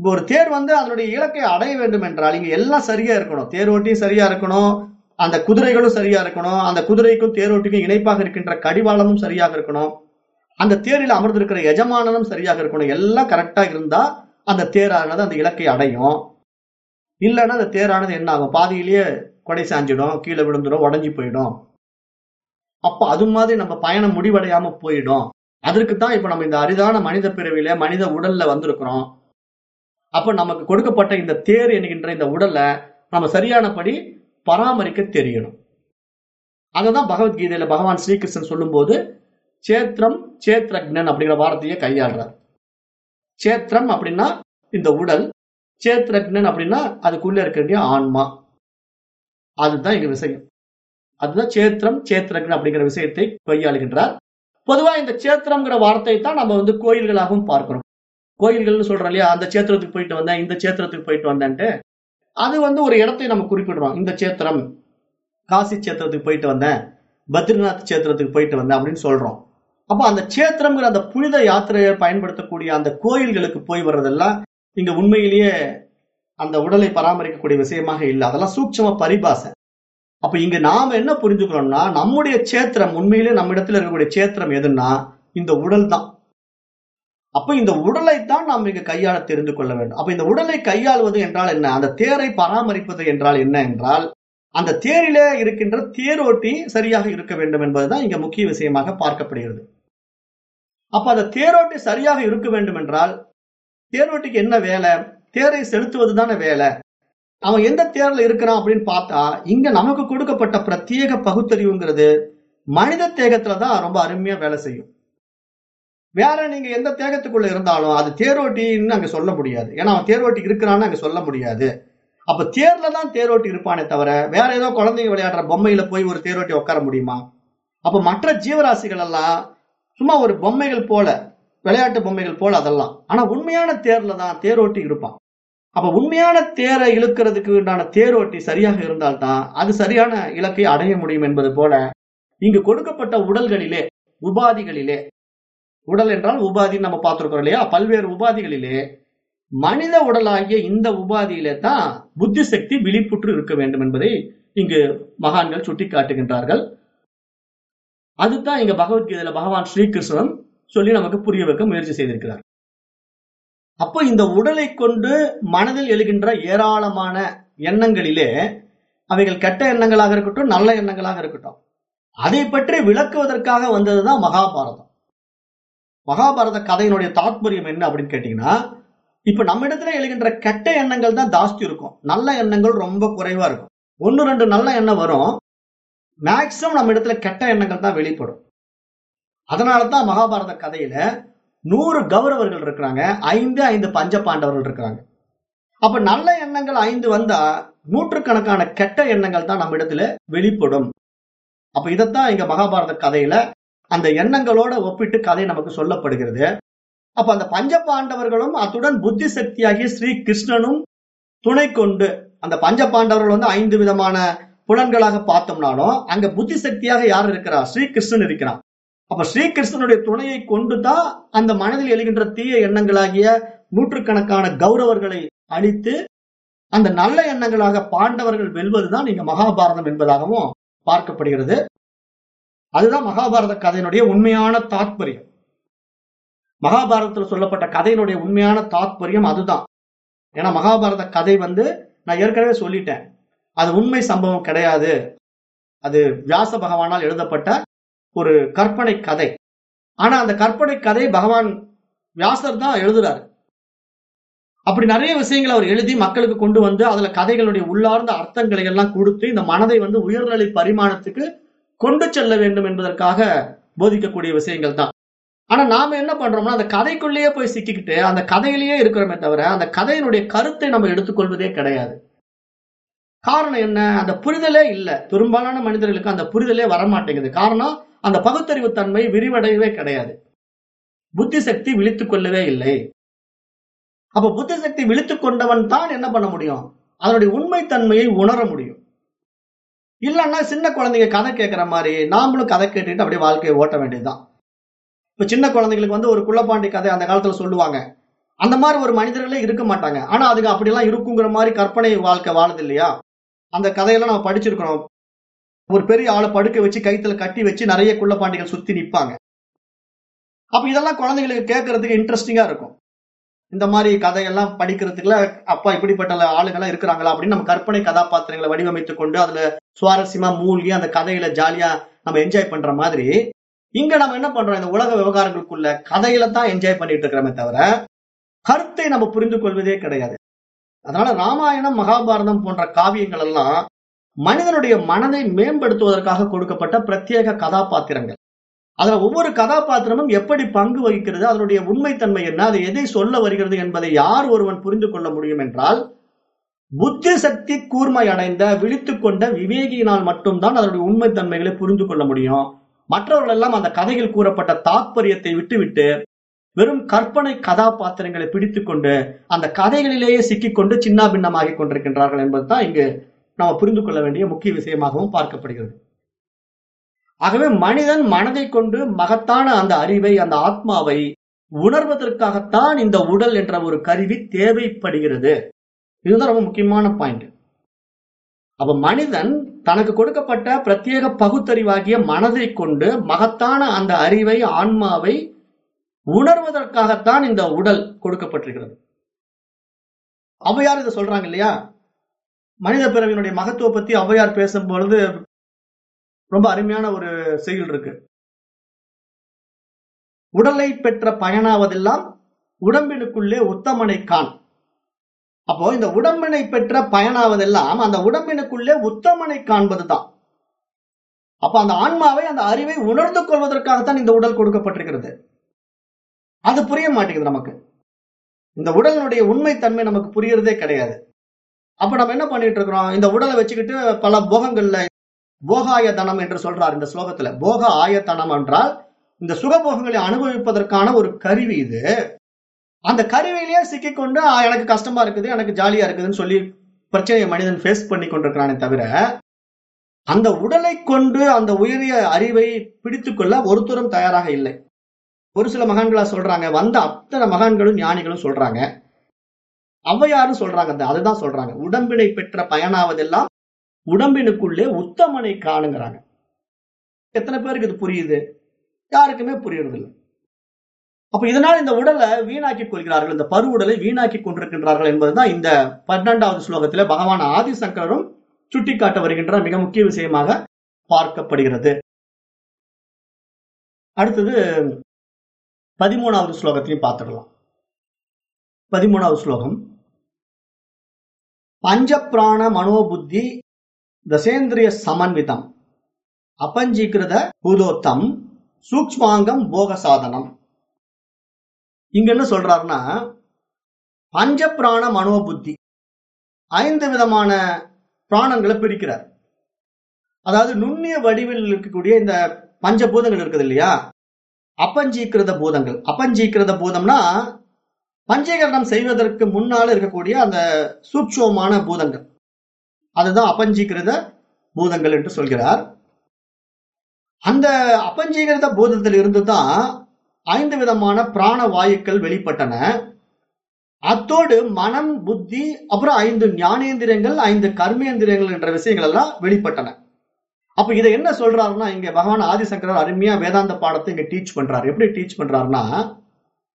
Speaker 1: இப்போ ஒரு தேர் வந்து அதனுடைய இலக்கை அடைய வேண்டும் என்றால் இங்க எல்லாம் சரியா இருக்கணும். தேரோட்டியும் சரியா இருக்கணும். அந்த குதிரைகளும் சரியா இருக்கணும். அந்த குதிரைக்கும் தேரோட்டிக்கும் இணைப்பாக இருக்கின்ற கடிவாளமும் சரியாக இருக்கணும். அந்த தேரில் அமர்ந்திருக்கிற எஜமானனும் சரியாக இருக்கணும். எல்லாம் கரெக்டா இருந்தா அந்த தேரானது அந்த இலக்கை அடையும். இல்லைன்னா அந்த தேரானது என்ன ஆகும் பாதியிலேயே கொடை சாஞ்சிடும் கீழே விழுந்துடும் உடஞ்சி போயிடும். அப்ப அது மாதிரி நம்ம பயணம் முடிவடையாம போயிடும். அதற்கு தான் இப்ப நம்ம இந்த அரிதான மனித பிறவில மனித உடல்ல வந்திருக்கிறோம். அப்ப நமக்கு கொடுக்கப்பட்ட இந்த தேர் என்கின்ற இந்த உடலை நம்ம சரியானபடி பராமரிக்க தெரியணும். அங்கதான் பகவத்கீதையில பகவான் ஸ்ரீகிருஷ்ணன் சொல்லும்போது சேத்திரம் சேத்ரக்னன் அப்படிங்கிற வார்த்தையை கையாளுறார். சேத்திரம் அப்படின்னா இந்த உடல் சேத்ரக்னன் அப்படின்னா அதுக்குள்ள இருக்கிற ஆன்மா. அதுதான் எங்க விஷயம். அதுதான் சேத்திரம் சேத்ரக்னன் அப்படிங்கிற விஷயத்தை கையாளுகின்றார். பொதுவா இந்த சேத்திரம்ங்கிற வார்த்தையை தான் நம்ம வந்து கோயில்களாகவும் பார்க்கிறோம். கோயில்கள்னு சொல்றோம் இல்லையா? அந்த சேத்திரத்துக்கு போயிட்டு வந்தேன் இந்த சேத்திரத்துக்கு போயிட்டு வந்தேன்ட்டு. அது வந்து ஒரு இடத்தை நம்ம குறிப்பிடுறோம். இந்த சேத்திரம் காசி சேத்திரத்துக்கு போயிட்டு வந்தேன் பத்ரிநாத் சேத்திரத்துக்கு போயிட்டு வந்தேன் அப்படின்னு சொல்றோம். அப்போ அந்த சேத்திரம்ங்கிற அந்த புனித யாத்திரையை பயன்படுத்தக்கூடிய அந்த கோயில்களுக்கு போய் வர்றதெல்லாம் இங்க உண்மையிலேயே அந்த உடலை பராமரிக்கக்கூடிய விஷயமாக இல்லை. அதெல்லாம் சூட்சம பரிபாசை. அப்ப இங்க நாம என்ன புரிஞ்சுக்கிறோம்னா நம்முடைய சேத்திரம் உண்மையிலே நம்ம இடத்துல இருக்கக்கூடிய சேத்திரம் எதுன்னா இந்த உடல் தான். அப்ப இந்த உடலை தான் நாம் இங்கு கையாள தெரிந்து கொள்ள வேண்டும். அப்ப இந்த உடலை கையாளுவது என்றால் என்ன? அந்த தேரை பராமரிப்பது என்றால் என்ன என்றால் அந்த தேரிலே இருக்கின்ற தேரோட்டி சரியாக இருக்க வேண்டும் என்பதுதான் இங்க முக்கிய விஷயமாக பார்க்கப்படுகிறது. அப்ப அந்த தேரோட்டி சரியாக இருக்க வேண்டும் என்றால் தேரோட்டிக்கு என்ன வேலை? தேரை செலுத்துவது தானே வேலை. அவன் எந்த தேர்ல இருக்கிறான் அப்படின்னு பார்த்தா இங்க நமக்கு கொடுக்கப்பட்ட பிரத்யேக பகுத்தறிவுங்கிறது மனித தேகத்துல தான் ரொம்ப அருமையா வேலை செய்யும். வேற நீங்க எந்த தேகத்துக்குள்ள இருந்தாலும் அது தேரோட்டின்னு அங்க சொல்ல முடியாது. ஏன்னா அவன் தேரோட்டி இருக்கிறான்னு அங்க சொல்ல முடியாது. அப்ப தேர்ல தான் தேரோட்டி இருப்பானே தவிர வேற ஏதோ குழந்தைங்க விளையாடுற பொம்மையில போய் ஒரு தேரோட்டி உட்கார முடியுமா? அப்ப மற்ற ஜீவராசிகள் எல்லாம் சும்மா ஒரு பொம்மைகள் போல விளையாட்டு பொம்மைகள் போல அதெல்லாம். ஆனா உண்மையான தேர்ல தான் தேரோட்டி இருப்பான். அப்ப உண்மையான தேரை இழுக்கிறதுக்கு உண்டான தேரோட்டி சரியாக இருந்தால்தான் அது சரியான இலக்கை அடைய முடியும் என்பது போல இங்கு கொடுக்கப்பட்ட உடல்களிலே உபாதிகளிலே உடல் என்றால் உபாதின்னு நம்ம பார்த்துருக்கோம் இல்லையா? பல்வேறு உபாதிகளிலே மனித உடலாகிய இந்த உபாதியிலே தான் புத்தி சக்தி விழிப்புற்று இருக்க வேண்டும் என்பதை இங்கு மகான்கள் சுட்டி காட்டுகின்றார்கள் அதுதான் இங்க பகவத்கீதையில பகவான் ஸ்ரீகிருஷ்ணன் சொல்லி நமக்கு புரிய வைக்க முயற்சி செய்திருக்கிறார். அப்போ இந்த உடலை கொண்டு மனதில் எழுகின்ற ஏராளமான எண்ணங்களிலே அவைகள் கெட்ட எண்ணங்களாக இருக்கட்டும் நல்ல எண்ணங்களாக இருக்கட்டும் அதை பற்றி விளக்குவதற்காக வந்ததுதான் மகாபாரதம். மகாபாரத கதையினுடைய தாத்பரியம் என்ன அப்படின்னு கேட்டீங்கன்னா இப்ப நம்ம இடத்துல எழுகின்ற கெட்ட எண்ணங்கள் தான் ஜாஸ்தி இருக்கும். நல்ல எண்ணங்கள் ரொம்ப குறைவா இருக்கும். ஒன்னு ரெண்டு நல்ல எண்ணம் வரும். மேக்சிமம் நம்ம இடத்துல கெட்ட எண்ணங்கள் தான் வெளிப்படும். அதனாலதான் மகாபாரத கதையில நூறு கௌரவர்கள் இருக்கிறாங்க. ஐந்து ஐந்து பஞ்ச பாண்டவர்கள் இருக்கிறாங்க. அப்ப நல்ல எண்ணங்கள் ஐந்து வந்தா நூற்றுக்கணக்கான கெட்ட எண்ணங்கள் தான் நம்ம இடத்துல வெளிப்படும். அப்ப இதைத்தான் இங்க மகாபாரத கதையில அந்த எண்ணங்களோட ஒப்பிட்டு கதை நமக்கு சொல்லப்படுகிறது. அப்ப அந்த பஞ்ச பாண்டவர்களும் அத்துடன் புத்தி சக்தியாகிய ஸ்ரீ கிருஷ்ணனும் துணை கொண்டு அந்த பஞ்ச பாண்டவர்கள் வந்து ஐந்து விதமான புலன்களாக பார்த்தோம்னாலும் அங்க புத்தி சக்தியாக யார் இருக்கிறா? ஸ்ரீ கிருஷ்ணன் இருக்கிறான். அப்ப ஸ்ரீகிருஷ்ணனுடைய துணையை கொண்டுதான் அந்த மனதில் எழுகின்ற தீய எண்ணங்களாகிய நூற்றுக்கணக்கான கௌரவர்களை அழித்து அந்த நல்ல எண்ணங்களாக பாண்டவர்கள் வெல்வதுதான் இங்க மகாபாரதம் என்பதாகவும் பார்க்கப்படுகிறது. அதுதான் மகாபாரத கதையினுடைய உண்மையான தாத்பரியம். மகாபாரதத்தில் சொல்லப்பட்ட கதையினுடைய உண்மையான தாத்பரியம் அதுதான். ஏன்னா மகாபாரத கதை வந்து நான் ஏற்கனவே சொல்லிட்டேன். அது உண்மை சம்பவம் கிடையாது. அது வியாச பகவானால் எழுதப்பட்ட ஒரு கற்பனை கதை. ஆனா அந்த கற்பனை கதை பகவான் வியாசர் தான் எழுதுறாரு. அப்படி நிறைய விஷயங்களை அவர் எழுதி மக்களுக்கு கொண்டு வந்து அதுல கதைகளுடைய உள்ளார்ந்த அர்த்தங்களை எல்லாம் கொடுத்து இந்த மனதை வந்து உயர்நிலை பரிமாணத்துக்கு கொண்டு செல்ல வேண்டும் என்பதற்காக போதிக்கக்கூடிய விஷயங்கள் தான். ஆனா நாம என்ன பண்றோம்னா அந்த கதைக்குள்ளேயே போய் சிக்கிக்கிட்டு அந்த கதையிலேயே இருக்கிறோமே தவிர அந்த கதையினுடைய கருத்தை நம்ம எடுத்துக்கொள்வதே கிடையாது. காரணம் என்ன? அந்த புரிதலே இல்லை. பெரும்பாலான மனிதர்களுக்கு அந்த புரிதலே வரமாட்டேங்குது. காரணம் அந்த பகுத்தறிவு தன்மை விரிவடையவே கிடையாது. புத்தி சக்தி விழித்துக் கொள்ளவே இல்லை. அப்ப புத்தி சக்தி விழித்துக் கொண்டவன் தான் என்ன பண்ண முடியும்? அதனுடைய உண்மை தன்மையை உணர முடியும். இல்லைன்னா சின்ன குழந்தைங்க கதை கேட்கற மாதிரி நாமளும் கதை கேட்டுட்டு அப்படியே வாழ்க்கையை ஓட்ட வேண்டியதுதான். இப்ப சின்ன குழந்தைங்களுக்கு வந்து ஒரு குள்ளப்பாண்டி கதை அந்த காலத்துல சொல்லுவாங்க. அந்த மாதிரி ஒரு மனிதர்களே இருக்க மாட்டாங்க. ஆனா அதுக்கு அப்படிலாம் இருக்குங்கிற மாதிரி கற்பனை வாழ்க்கை வாழது இல்லையா? அந்த கதையெல்லாம் நம்ம படிச்சிருக்கிறோம். ஒரு பெரிய ஆளை படுக்க வச்சு கைத்துல கட்டி வச்சு நிறைய குள்ளப்பாண்டிகள் சுத்தி நிற்பாங்க அப்ப இதெல்லாம் குழந்தைங்களுக்கு கேட்கறதுக்கு இன்ட்ரெஸ்டிங்கா இருக்கும். இந்த மாதிரி கதையெல்லாம் படிக்கிறதுக்குல அப்பா இப்படிப்பட்ட ஆளுங்கெல்லாம் இருக்கிறாங்களா அப்படின்னு நம்ம கற்பனை கதாபாத்திரங்களை வடிவமைத்து கொண்டு அதுல சுவாரஸ்யமா மூழ்கி அந்த கதையில ஜாலியா நம்ம என்ஜாய் பண்ற மாதிரி இங்க நம்ம என்ன பண்றோம்? இந்த உலக விவகாரங்களுக்குள்ள கதையில தான் என்ஜாய் பண்ணிட்டு இருக்கிறோமே தவிர கருத்தை நம்ம புரிந்து கொள்வதே கிடையாது. அதனால ராமாயணம் மகாபாரதம் போன்ற காவியங்கள் எல்லாம் மனிதனுடைய மனதை மேம்படுத்துவதற்காக கொடுக்கப்பட்ட பிரத்யேக கதாபாத்திரங்கள். அதுல ஒவ்வொரு கதாபாத்திரமும் எப்படி பங்கு வகிக்கிறது அதனுடைய உண்மைத்தன்மை என்ன அது எதை சொல்ல வருகிறது என்பதை யார் ஒருவன் புரிந்து கொள்ள முடியும் என்றால் புத்தி சக்தி கூர்மை அடைந்த விழித்து கொண்ட விவேகியினால் மட்டும்தான் அதனுடைய உண்மைத்தன்மைகளை புரிந்து கொள்ள முடியும். மற்றவர்கள் எல்லாம் அந்த கதையில் கூறப்பட்ட தாற்பயத்தை விட்டுவிட்டு வெறும் கற்பனை கதாபாத்திரங்களை பிடித்து கொண்டு அந்த கதைகளிலேயே சிக்கிக்கொண்டு சின்ன பின்னமாகிக் கொண்டிருக்கின்றார்கள் என்பதுதான் இங்கு நாம் புரிந்து கொள்ள வேண்டிய முக்கிய விஷயமாகவும் பார்க்கப்படுகிறது. ஆகவே மனிதன் மனதை கொண்டு மகத்தான அந்த அறிவை அந்த ஆத்மாவை உணர்வதற்காகத்தான் இந்த உடல் என்ற ஒரு கருவி தேவைப்படுகிறது. இதுதான் ரொம்ப முக்கியமான பாயிண்ட் அப்ப மனிதன் தனக்கு கொடுக்கப்பட்ட பிரத்யேக பகுத்தறிவாகிய மனதை கொண்டு மகத்தான அந்த அறிவை ஆன்மாவை உணர்வதற்காகத்தான் இந்த உடல் கொடுக்கப்பட்டிருக்கிறது. ஔவையார் இதை சொல்றாங்க இல்லையா? மனித பிறவியினுடைய மகத்துவ பத்தி அவையார் பேசும்பொழுது ரொம்ப அருமையான ஒரு செயல் இருக்கு. உடலை பெற்ற பயனாவதெல்லாம் உடம்பினுக்குள்ளே உத்தமனை காண். அப்போ இந்த உடம்பினை பெற்ற பயனாவதெல்லாம் அந்த உடம்பினுக்குள்ளே உத்தமனை காண்பதுதான். அப்ப அந்த ஆன்மாவை அந்த அறிவை உணர்ந்து கொள்வதற்காகத்தான் இந்த உடல் கொடுக்கப்பட்டிருக்கிறது. அது புரிய மாட்டேங்குது நமக்கு. இந்த உடலினுடைய உண்மை தன்மை நமக்கு புரியறதே கிடையாது. அப்ப நம்ம என்ன பண்ணிட்டு இருக்கிறோம்? இந்த உடலை வச்சுக்கிட்டு பல போகங்கள்ல போக தனம் என்று சொல்றார் இந்த ஸ்லோகத்துல. போக ஆயத்தனம் என்றால் இந்த சுகபோகங்களை அனுபவிப்பதற்கான ஒரு கருவி இது. அந்த கருவியிலேயே சிக்கிக்கொண்டு எனக்கு கஷ்டமா இருக்குது எனக்கு ஜாலியா இருக்குதுன்னு சொல்லி பிரச்சனையை மனிதன் ஃபேஸ் பண்ணி கொண்டிருக்கிறானே தவிர அந்த உடலை கொண்டு அந்த உயரிய அறிவை பிடித்துக்கொள்ள ஒருத்தரும் தயாராக இல்லை. ஒரு சில மகான்களா சொல்றாங்க வந்த அத்தனை மகான்களும் ஞானிகளும் சொல்றாங்க. ஔவையாரும் சொல்றாங்க அந்த- அதுதான் சொல்றாங்க. உடம்பினை பெற்ற பயனாவதெல்லாம் உடம்பினுக்குள்ளே உத்தமனை காணுங்கிறாங்க. எத்தனை பேருக்கு இது புரியுது? யாருக்குமே புரியறதில்லை. அப்ப இதனால் இந்த உடலை வீணாக்கி கொள்கிறார்கள் இந்த பரு உடலை வீணாக்கி கொண்டிருக்கின்றார்கள் என்பதுதான் இந்த பன்னெண்டாவது ஸ்லோகத்திலே பகவான் ஆதிசங்கரரும் சுட்டிக்காட்ட வருகின்ற மிக முக்கிய விஷயமாக பார்க்கப்படுகிறது. அடுத்தது பதிமூணாவது ஸ்லோகத்தையும் பார்த்துடலாம். பதிமூணாவது ஸ்லோகம். பஞ்சப்பிராண மனோபுத்தி தசேந்திரிய சமன்விதம். அபஞ்சீகிருத பூதோத்தம் சூக்ஷ்மாங்கம் போக சாதனம் இங்க என்ன சொல்றாருன்னா பஞ்சப்பிராண மனோபுத்தி. ஐந்து விதமான பிராணங்களை பிரிக்கிறார். அதாவது நுண்ணிய வடிவில் இருக்கக்கூடிய இந்த பஞ்சபூதங்கள் இருக்குது இல்லையா? அப்பஞ்சீக்கிருத பூதங்கள். அப்பஞ்சீக்கிருத பூதம்னா பஞ்சீகரணம் செய்வதற்கு முன்னால இருக்கக்கூடிய அந்த சூட்சமான பூதங்கள். அதுதான் அப்பஞ்சீகிருத பூதங்கள் என்று சொல்கிறார். அந்த அப்பஞ்சீகிருத பூதத்தில் இருந்து தான் ஐந்து விதமான பிராண வாயுக்கள் வெளிப்பட்டன. அத்தோடு மனம் புத்தி அப்புறம் ஐந்து ஞானேந்திரங்கள் ஐந்து கர்மேந்திரங்கள் என்ற விஷயங்கள் எல்லாம் வெளிப்பட்டன. அப்ப இதை என்ன சொல்றாருன்னா இங்க பகவான் ஆதிசங்கரர் அருமையா வேதாந்த பாடத்தை இங்க டீச் பண்றாரு. எப்படி டீச் பண்றாருன்னா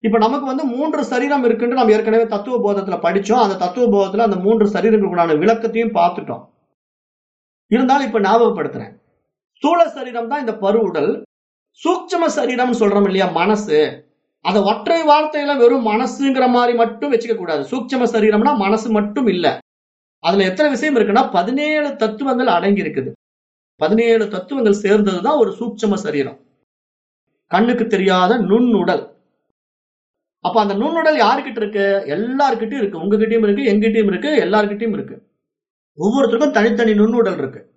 Speaker 1: இப்ப நமக்கு வந்து மூன்று சரீரம் இருக்குன்னு நம்ம ஏற்கனவே தத்துவ போதத்துல படிச்சோம். அந்த தத்துவ போதத்துல அந்த மூன்று சரீரங்களுக்குடான விளக்கத்தையும் பார்த்துட்டோம். இருந்தாலும் இப்ப ஞாபகப்படுத்துறேன். ஸ்தூல சரீரம் தான் இந்த பருவுடல் சூட்சம சரீரம்னு சொல்றோம் இல்லையா மனசு. அதை ஒற்றை வார்த்தையில வெறும் மனசுங்கிற மாதிரி மட்டும் வச்சுக்க கூடாது. சூட்சம சரீரம்னா மனசு மட்டும் இல்ல. அதுல எத்தனை விஷயம் இருக்குன்னா பதினேழு தத்துவங்கள் அடங்கி இருக்குது. பதினேழு தத்துவங்கள் சேர்ந்ததுதான் ஒரு சூட்சம சரீரம். கண்ணுக்கு தெரியாத நுண்ணுடல். அப்ப அந்த நுண்ணுடல் யாருக்கிட்ட இருக்கு? எல்லார்கிட்டயும் இருக்கு. உங்ககிட்டயும் இருக்கு எங்கிட்டயும் இருக்கு எல்லார்கிட்டயும் இருக்கு. ஒவ்வொருத்தருக்கும் தனித்தனி நுண்ணுடல் இருக்கு.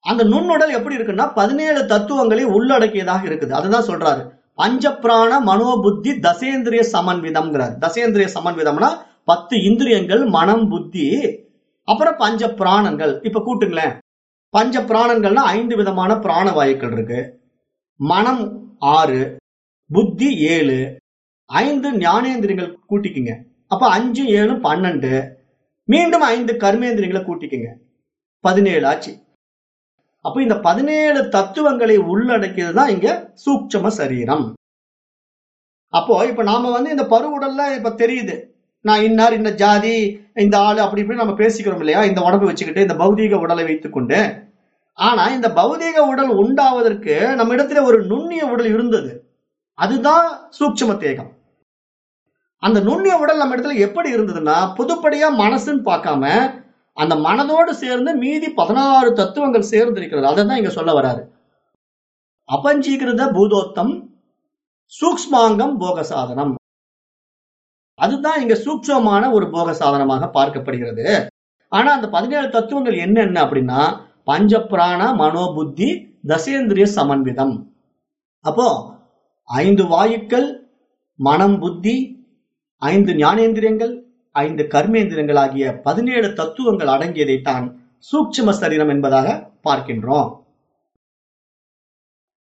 Speaker 1: அந்த நுண்ணுடல் எப்படி இருக்குன்னா பதினேழு தத்துவங்களை உள்ளடக்கியதாக இருக்குது. அதுதான் சொல்றாரு. பஞ்சப்பிராண மனோபுத்தி தசேந்திரிய சமன்விதம்ங்கிறார். தசேந்திரிய சமன்விதம்னா பத்து இந்திரியங்கள் மனம் புத்தி அப்புறம் பஞ்ச பிராணங்கள் இப்ப கூட்டுங்களேன். பஞ்ச பிராணங்கள்னா ஐந்து விதமான பிராண வாயுக்கள் இருக்கு. மனம் ஆறு புத்தி ஏழு ஐந்து ஞானேந்திரியங்கள் கூட்டிக்குங்க. அப்ப அஞ்சு ஏழு பன்னெண்டு. மீண்டும் ஐந்து கர்மேந்திரியங்களை கூட்டிக்குங்க. பதினேழு ஆச்சு. அப்ப இந்த பதினேழு தத்துவங்களை உள்ளடக்கியது தான் இங்க சூட்சம சரீரம். அப்போ இப்ப நாம வந்து இந்த பருவுடல்ல இப்ப தெரியுது. நான் இன்னார் இந்த ஜாதி இந்த ஆளு அப்படி இப்படி நம்ம பேசிக்கிறோம் இல்லையா? இந்த உடம்பு வச்சுக்கிட்டு இந்த பௌதீக உடலை வைத்துக்கொண்டு. ஆனா இந்த பௌதீக உடல் உண்டாவதற்கு நம்ம இடத்துல ஒரு நுண்ணிய உடல் இருந்தது. அதுதான் சூட்சம தேகம். அந்த நுண்ணிய உடல் நம்ம இடத்துல எப்படி இருந்ததுன்னா புதுப்படியா மனசுன்னு பார்க்காம அந்த மனதோடு சேர்ந்து மீதி பதினாறு தத்துவங்கள் சேர்ந்து இருக்கிறது அதை தான் இங்க சொல்ல வராரு. அபஞ்சீகிருத பூதோத்தம் சூக்ஷ்மாங்கம் போக சாதனம் அதுதான் இங்க சூக்ஷமான ஒரு போக சாதனமாக பார்க்கப்படுகிறது. ஆனா அந்த பதினேழு தத்துவங்கள் என்னென்ன அப்படின்னா பஞ்ச பிராண மனோபுத்தி தசேந்திரிய சமன்விதம். அப்போ ஐந்து வாயுக்கள் மனம் புத்தி ஐந்து ஞானேந்திரியங்கள் ஐந்து கர்மேந்திரங்கள் ஆகிய பதினேழு தத்துவங்கள் அடங்கியதைத்தான் சூட்சும சரீரம் என்பதாக பார்க்கின்றோம்.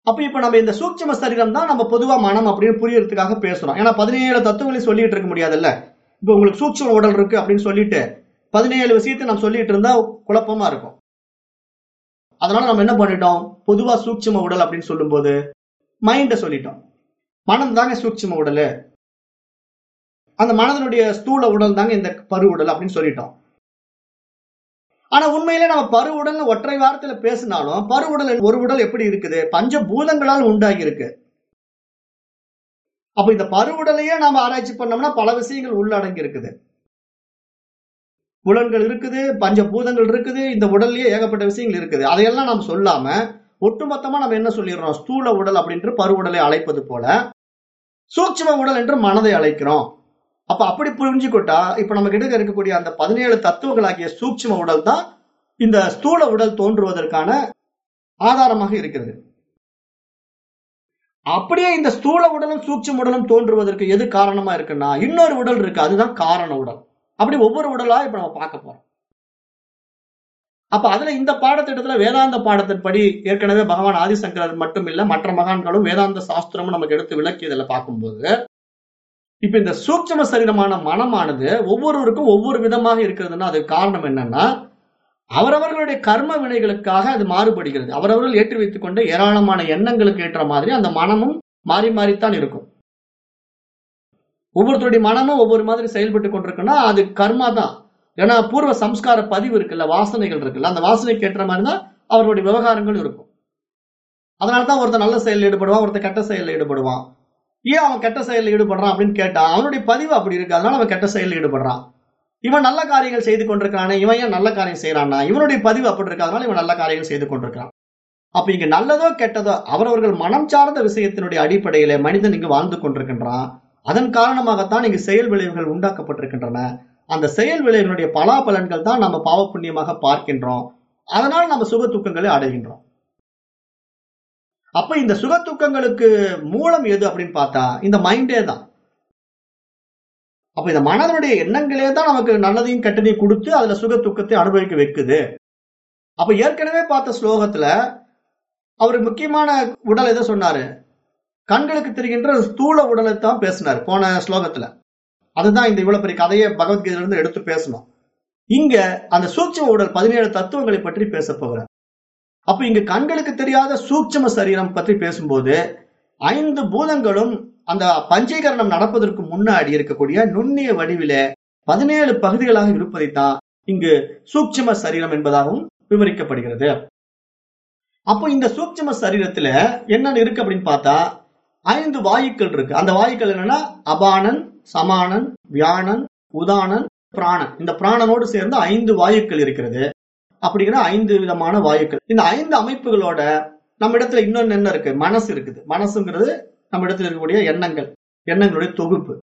Speaker 1: அப்ப இப்ப நம்ம இந்த சூட்சும சரீரம் தான் நம்ம பொதுவா மனம் அப்படின்னு புரியறதுக்காக பேசுறோம். ஏன்னா பதினேழு தத்துவங்களை சொல்லிட்டு இருக்க முடியாதுல்ல. இப்ப உங்களுக்கு சூட்சும உடல் இருக்கு அப்படின்னு சொல்லிட்டு பதினேழு விஷயத்தை நம்ம சொல்லிட்டு இருந்தா குழப்பமா இருக்கும். அதனால நம்ம என்ன பண்ணிட்டோம்? பொதுவா சூட்சும உடல் அப்படின்னு சொல்லும்போது மைண்ட சொல்லிட்டோம். மனம் தாங்க சூட்சம உடல்? அந்த மனதனுடைய ஸ்தூல உடல் தாங்க இந்த பரு உடல் அப்படின்னு சொல்லிட்டோம். ஆனா உண்மையிலே நம்ம பரு உடல்னு ஒற்றை வாரத்துல பேசினாலும் பரு உடல் ஒரு உடல் எப்படி இருக்குது? பஞ்ச பூதங்களால் உண்டாகி இருக்கு அப்ப இந்த பரு உடலையே நாம ஆராய்ச்சி பண்ணோம்னா பல விஷயங்கள் உள்ளடங்கி இருக்குது புலன்கள் இருக்குது பஞ்ச பூதங்கள் இருக்குது இந்த உடல்லயே ஏகப்பட்ட விஷயங்கள் இருக்குது. அதையெல்லாம் நாம் சொல்லாம ஒட்டுமொத்தமா நம்ம என்ன சொல்லிடுறோம்? ஸ்தூல உடல் அப்படின்ற பரு உடலை அழைப்பது போல சூட்சம உடல் என்று மனதை அழைக்கிறோம். அப்ப அப்படி புரிஞ்சுக்கிட்டா இப்ப நம்ம கிட்ட இருக்கக்கூடிய அந்த பதினேழு தத்துவங்களாகிய சூட்சும உடல் தான் இந்த ஸ்தூல உடல் தோன்றுவதற்கான ஆதாரமாக இருக்கிறது. அப்படியே இந்த ஸ்தூல உடலும் சூட்சும உடலும் தோன்றுவதற்கு எது காரணமா இருக்குன்னா இன்னொரு உடல் இருக்கு அதுதான் காரண உடல். அப்படி ஒவ்வொரு உடலா இப்ப நம்ம பார்க்க போறோம். அப்ப அதுல இந்த பாடத்திட்டத்துல வேதாந்த பாடத்தின்படி ஏற்கனவே பகவான் ஆதிசங்கரர் மட்டும் இல்ல மற்ற மகான்களும் வேதாந்த சாஸ்திரமும் நமக்கு எடுத்து விளக்கி இதுல பார்க்கும்போது இப்ப இந்த சூட்சம சரீரமான மனமானது ஒவ்வொருவருக்கும் ஒவ்வொரு விதமாக இருக்கிறதுன்னா அதுக்கு காரணம் என்னன்னா அவரவர்களுடைய கர்ம வினைகளுக்காக அது மாறுபடுகிறது. அவரவர்கள் ஏற்றி வைத்துக் கொண்ட ஏராளமான எண்ணங்களுக்கு ஏற்ற மாதிரி அந்த மனமும் மாறி மாறித்தான் இருக்கும். ஒவ்வொருத்தருடைய மனமும் ஒவ்வொரு மாதிரி செயல்பட்டு கொண்டிருக்குன்னா அது கர்மா தான். ஏன்னா பூர்வ சம்ஸ்கார பதிவு இருக்குல்ல வாசனைகள் இருக்குல்ல அந்த வாசனைக்கு ஏற்ற மாதிரி தான் அவருடைய விவகாரங்கள் இருக்கும். அதனால தான் ஒருத்தர் நல்ல செயலில் ஈடுபடுவான் ஒருத்தர் கெட்ட செயலில் ஈடுபடுவான். ஏன் அவன் கெட்ட செயலில் ஈடுபடுறான் அப்படின்னு கேட்டா அவனுடைய பதிவு அப்படி இருக்கு. அதனால அவன் கெட்ட செயலில் ஈடுபடுறான். இவன் நல்ல காரியங்கள் செய்து கொண்டிருக்கானே இவன் ஏன் நல்ல காரியம் செய்யறான்னா இவனுடைய பதிவு அப்படி இருக்காதனால இவன் நல்ல காரியங்கள் செய்து கொண்டிருக்கான் அப்ப இங்க நல்லதோ கெட்டதோ அவரவர்கள் மனம் சார்ந்த விஷயத்தினுடைய அடிப்படையில மனிதன் இங்கு வாழ்ந்து கொண்டிருக்கின்றான். அதன் காரணமாகத்தான் இங்கு செயல் விளைவுகள் உண்டாக்கப்பட்டிருக்கின்றன. அந்த செயல் விளைவுகளுடைய பலாபலன்கள் தான் நம்ம பாவ புண்ணியமாக பார்க்கின்றோம். அதனால் நம்ம சுக துக்கங்களை அடைகின்றோம். அப்ப இந்த சுக துக்கங்களுக்கு மூலம் எது அப்படின்னு பார்த்தா இந்த மைண்டே தான். அப்ப இந்த மனதனுடைய எண்ணங்களே தான் நமக்கு நல்லதையும் கெட்டதையும் கொடுத்து அதுல சுக துக்கத்தை அனுபவிக்க வைக்குது. அப்ப ஏற்கனவே பார்த்த ஸ்லோகத்துல அவர் முக்கியமான உடல் எதை சொன்னாரு? கண்களுக்கு தெரிகின்ற ஸ்தூல உடலை தான் பேசினார் போன ஸ்லோகத்துல. அதுதான் இந்த இவ்வளவு பெரிய கதையை பகவத்கீதையில இருந்து எடுத்து பேசணும். இங்க அந்த சூட்சம உடல் பதினேழு தத்துவங்களை பற்றி பேச போகிறார். அப்ப இங்க கண்களுக்கு தெரியாத சூட்சம சரீரம் பற்றி பேசும்போது ஐந்து பூதங்களும் அந்த பஞ்சீகரணம் நடப்பதற்கு முன்னாடி இருக்கக்கூடிய நுண்ணிய வடிவில பதினேழு பகுதிகளாக இருப்பதைத்தான் இங்கு சூட்சம சரீரம் என்பதாகவும் விவரிக்கப்படுகிறது. அப்போ இந்த சூட்சும சரீரத்துல என்னென்ன இருக்கு அப்படின்னு பார்த்தா ஐந்து வாயுக்கள் இருக்கு. அந்த வாயுக்கள் என்னன்னா அபானன் சமானன் வியானன் உதானன் பிராணன். இந்த பிராணனோடு சேர்ந்து ஐந்து வாயுக்கள் இருக்கிறது. அப்படிங்கிற ஐந்து விதமான வாயுக்கள். இந்த ஐந்து அமைப்புகளோட நம்ம இடத்துல இன்னொன்னு என்ன இருக்கு? மனசு இருக்குது. மனசுங்கிறது நம்ம இடத்துல இருக்கக்கூடிய எண்ணங்கள் எண்ணங்களுடைய தொகுப்பு.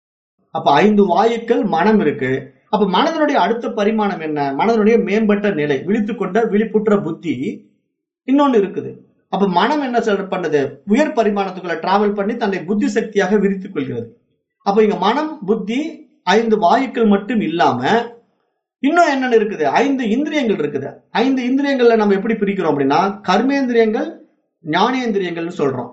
Speaker 1: அப்ப ஐந்து வாயுக்கள் மனம் இருக்கு. அப்ப மனதனுடைய அடுத்த பரிமாணம் என்ன? மனதனுடைய மேம்பட்ட நிலை விழித்து கொண்ட விழிப்புற்ற புத்தி இன்னொன்னு இருக்குது. அப்ப மனம் என்ன சொல்ற பண்ணுது? உயர் பரிமாணத்துக்குள்ள டிராவல் பண்ணி தன்னை புத்தி சக்தியாக விரித்துக் கொள்கிறது. அப்ப இங்க மனம் புத்தி ஐந்து வாயுக்கள் மட்டும் இல்லாம இன்னும் என்னென்ன இருக்குது? ஐந்து இந்திரியங்கள் இருக்குது. ஐந்து இந்திரியங்கள்ல நம்ம எப்படி பிரிக்கிறோம் அப்படின்னா கர்மேந்திரியங்கள் ஞானேந்திரியங்கள்னு சொல்றோம்.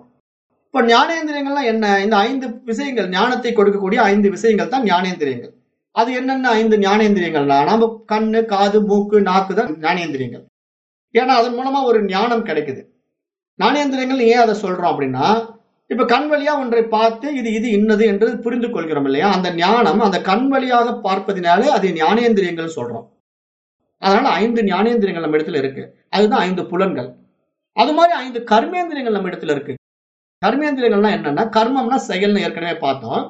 Speaker 1: இப்ப ஞானேந்திரியங்கள்லாம் என்ன? இந்த ஐந்து விஷயங்கள் ஞானத்தை கொடுக்கக்கூடிய ஐந்து விஷயங்கள் தான் ஞானேந்திரியங்கள். அது என்னென்ன ஐந்து ஞானேந்திரியங்கள்னா நம்ம கண்ணு காது மூக்கு நாக்கு தான் ஞானேந்திரியங்கள். ஏன்னா அதன் மூலமா ஒரு ஞானம் கிடைக்குது. ஞானேந்திரியங்கள் ஏன் அதை சொல்றோம் அப்படின்னா இப்ப கண் வழியா ஒன்றை பார்த்து இது இது இன்னது என்று புரிந்து கொள்கிறோம் இல்லையா? அந்த ஞானம் அந்த கண் வழியாக பார்ப்பதினாலே அது ஞானேந்திரியங்கள் சொல்றோம். அதனால ஐந்து ஞானேந்திரியங்கள் நம்ம இடத்துல இருக்கு. அதுதான் ஐந்து புலன்கள். அது மாதிரி ஐந்து கர்மேந்திரியங்கள் நம்ம இடத்துல இருக்கு. கர்மேந்திரியங்கள்னா என்னன்னா கர்மம்னா செயல்னு ஏற்கனவே பார்த்தோம்.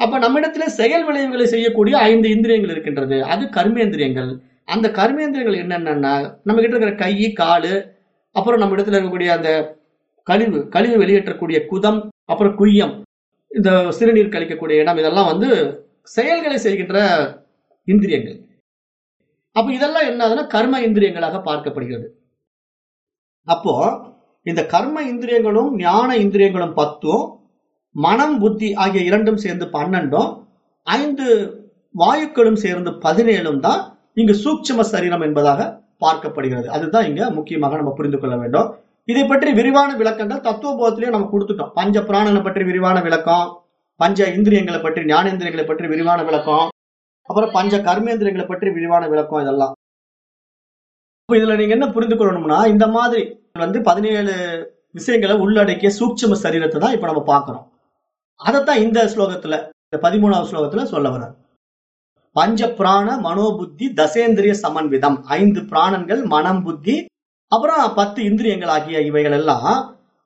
Speaker 1: அப்ப நம்ம இடத்துல செயல் விளைவுகளை செய்யக்கூடிய ஐந்து இந்திரியங்கள் இருக்கின்றது. அது கர்மேந்திரியங்கள். அந்த கர்மேந்திரியங்கள் என்னென்னா நம்ம கிட்ட இருக்கிற கை காலு அப்புறம் நம்ம இடத்துல இருக்கக்கூடிய அந்த கழிவு கழிவு வெளியேற்றக்கூடிய குதம் அப்புறம் குய்யம் இந்த சிறுநீர் கழிக்கக்கூடிய இடம் இதெல்லாம் வந்து செயல்களை செய்கின்ற இந்திரியங்கள். அப்ப இதெல்லாம் என்னதுன்னா கர்ம இந்திரியங்களாக பார்க்கப்படுகிறது. அப்போ இந்த கர்ம இந்திரியங்களும் ஞான இந்திரியங்களும் பத்தும் மனம் புத்தி ஆகிய இரண்டும் சேர்ந்து பன்னெண்டும் ஐந்து வாயுக்களும் சேர்ந்து பதினேழும் தான் இங்கு சூட்சம சரீரம் என்பதாக பார்க்கப்படுகிறது. அதுதான் இங்க முக்கியமாக நம்ம புரிந்து கொள்ள வேண்டும். இதை பற்றி விரிவான விளக்கங்கள் தத்துவபோதத்திலேயே நம்ம கொடுத்துட்டோம். பஞ்ச பிராணனை பற்றி விரிவான விளக்கம் பஞ்ச இந்திரியங்களை பற்றி ஞானேந்திரியங்களை பற்றி விரிவான விளக்கம் அப்புறம் பஞ்ச கர்மேந்திரியங்களை பற்றி விரிவான விளக்கம் இதெல்லாம். இப்போ இதுல நீங்க என்ன புரிந்து கொள்ளணும்னா இந்த மாதிரி வந்து பதினேழு விஷயங்களை உள்ளடக்கிய சூட்சம சரீரத்தை தான் இப்ப நம்ம பார்க்கிறோம். அதைத்தான் இந்த ஸ்லோகத்துல இந்த பதிமூணாவது ஸ்லோகத்துல சொல்ல வர்றார். பஞ்ச பிராண மனோபுத்தி தசேந்திரிய சமன்விதம். ஐந்து பிராணங்கள் மனம் புத்தி அப்புறம் பத்து இந்திரியங்கள் ஆகிய இவைகள் எல்லாம்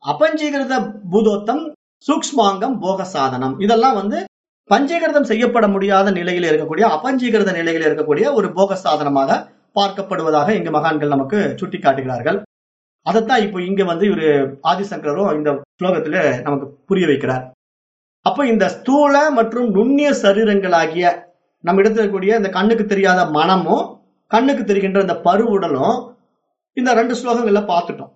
Speaker 1: அபஞ்சீகிருத பூதோத்தம் சூக்ஷ்மாங்கம் போக சாதனம் இதெல்லாம் வந்து பஞ்சீகிருதம் செய்யப்பட முடியாத நிலையில் இருக்கக்கூடிய அபஞ்சீகிருத நிலையில் இருக்கக்கூடிய ஒரு போக சாதனமாக பார்க்கப்படுவதாக இங்கு மகான்கள் நமக்கு சுட்டி காட்டுகிறார்கள் அதைத்தான் இப்போ இங்க வந்து இவரு ஆதிசங்கரும் இந்த ஸ்லோகத்துல நமக்கு புரிய வைக்கிறார். அப்ப இந்த ஸ்தூல மற்றும் நுண்ணிய சரீரங்களாகிய நம்ம இடத்துல இருக்கக்கூடிய இந்த கண்ணுக்கு தெரியாத மனமும் கண்ணுக்கு தெரிகின்ற இந்த பருவுடலும் இந்த ரெண்டு ஸ்லோகங்கள்ல பார்த்துட்டோம்.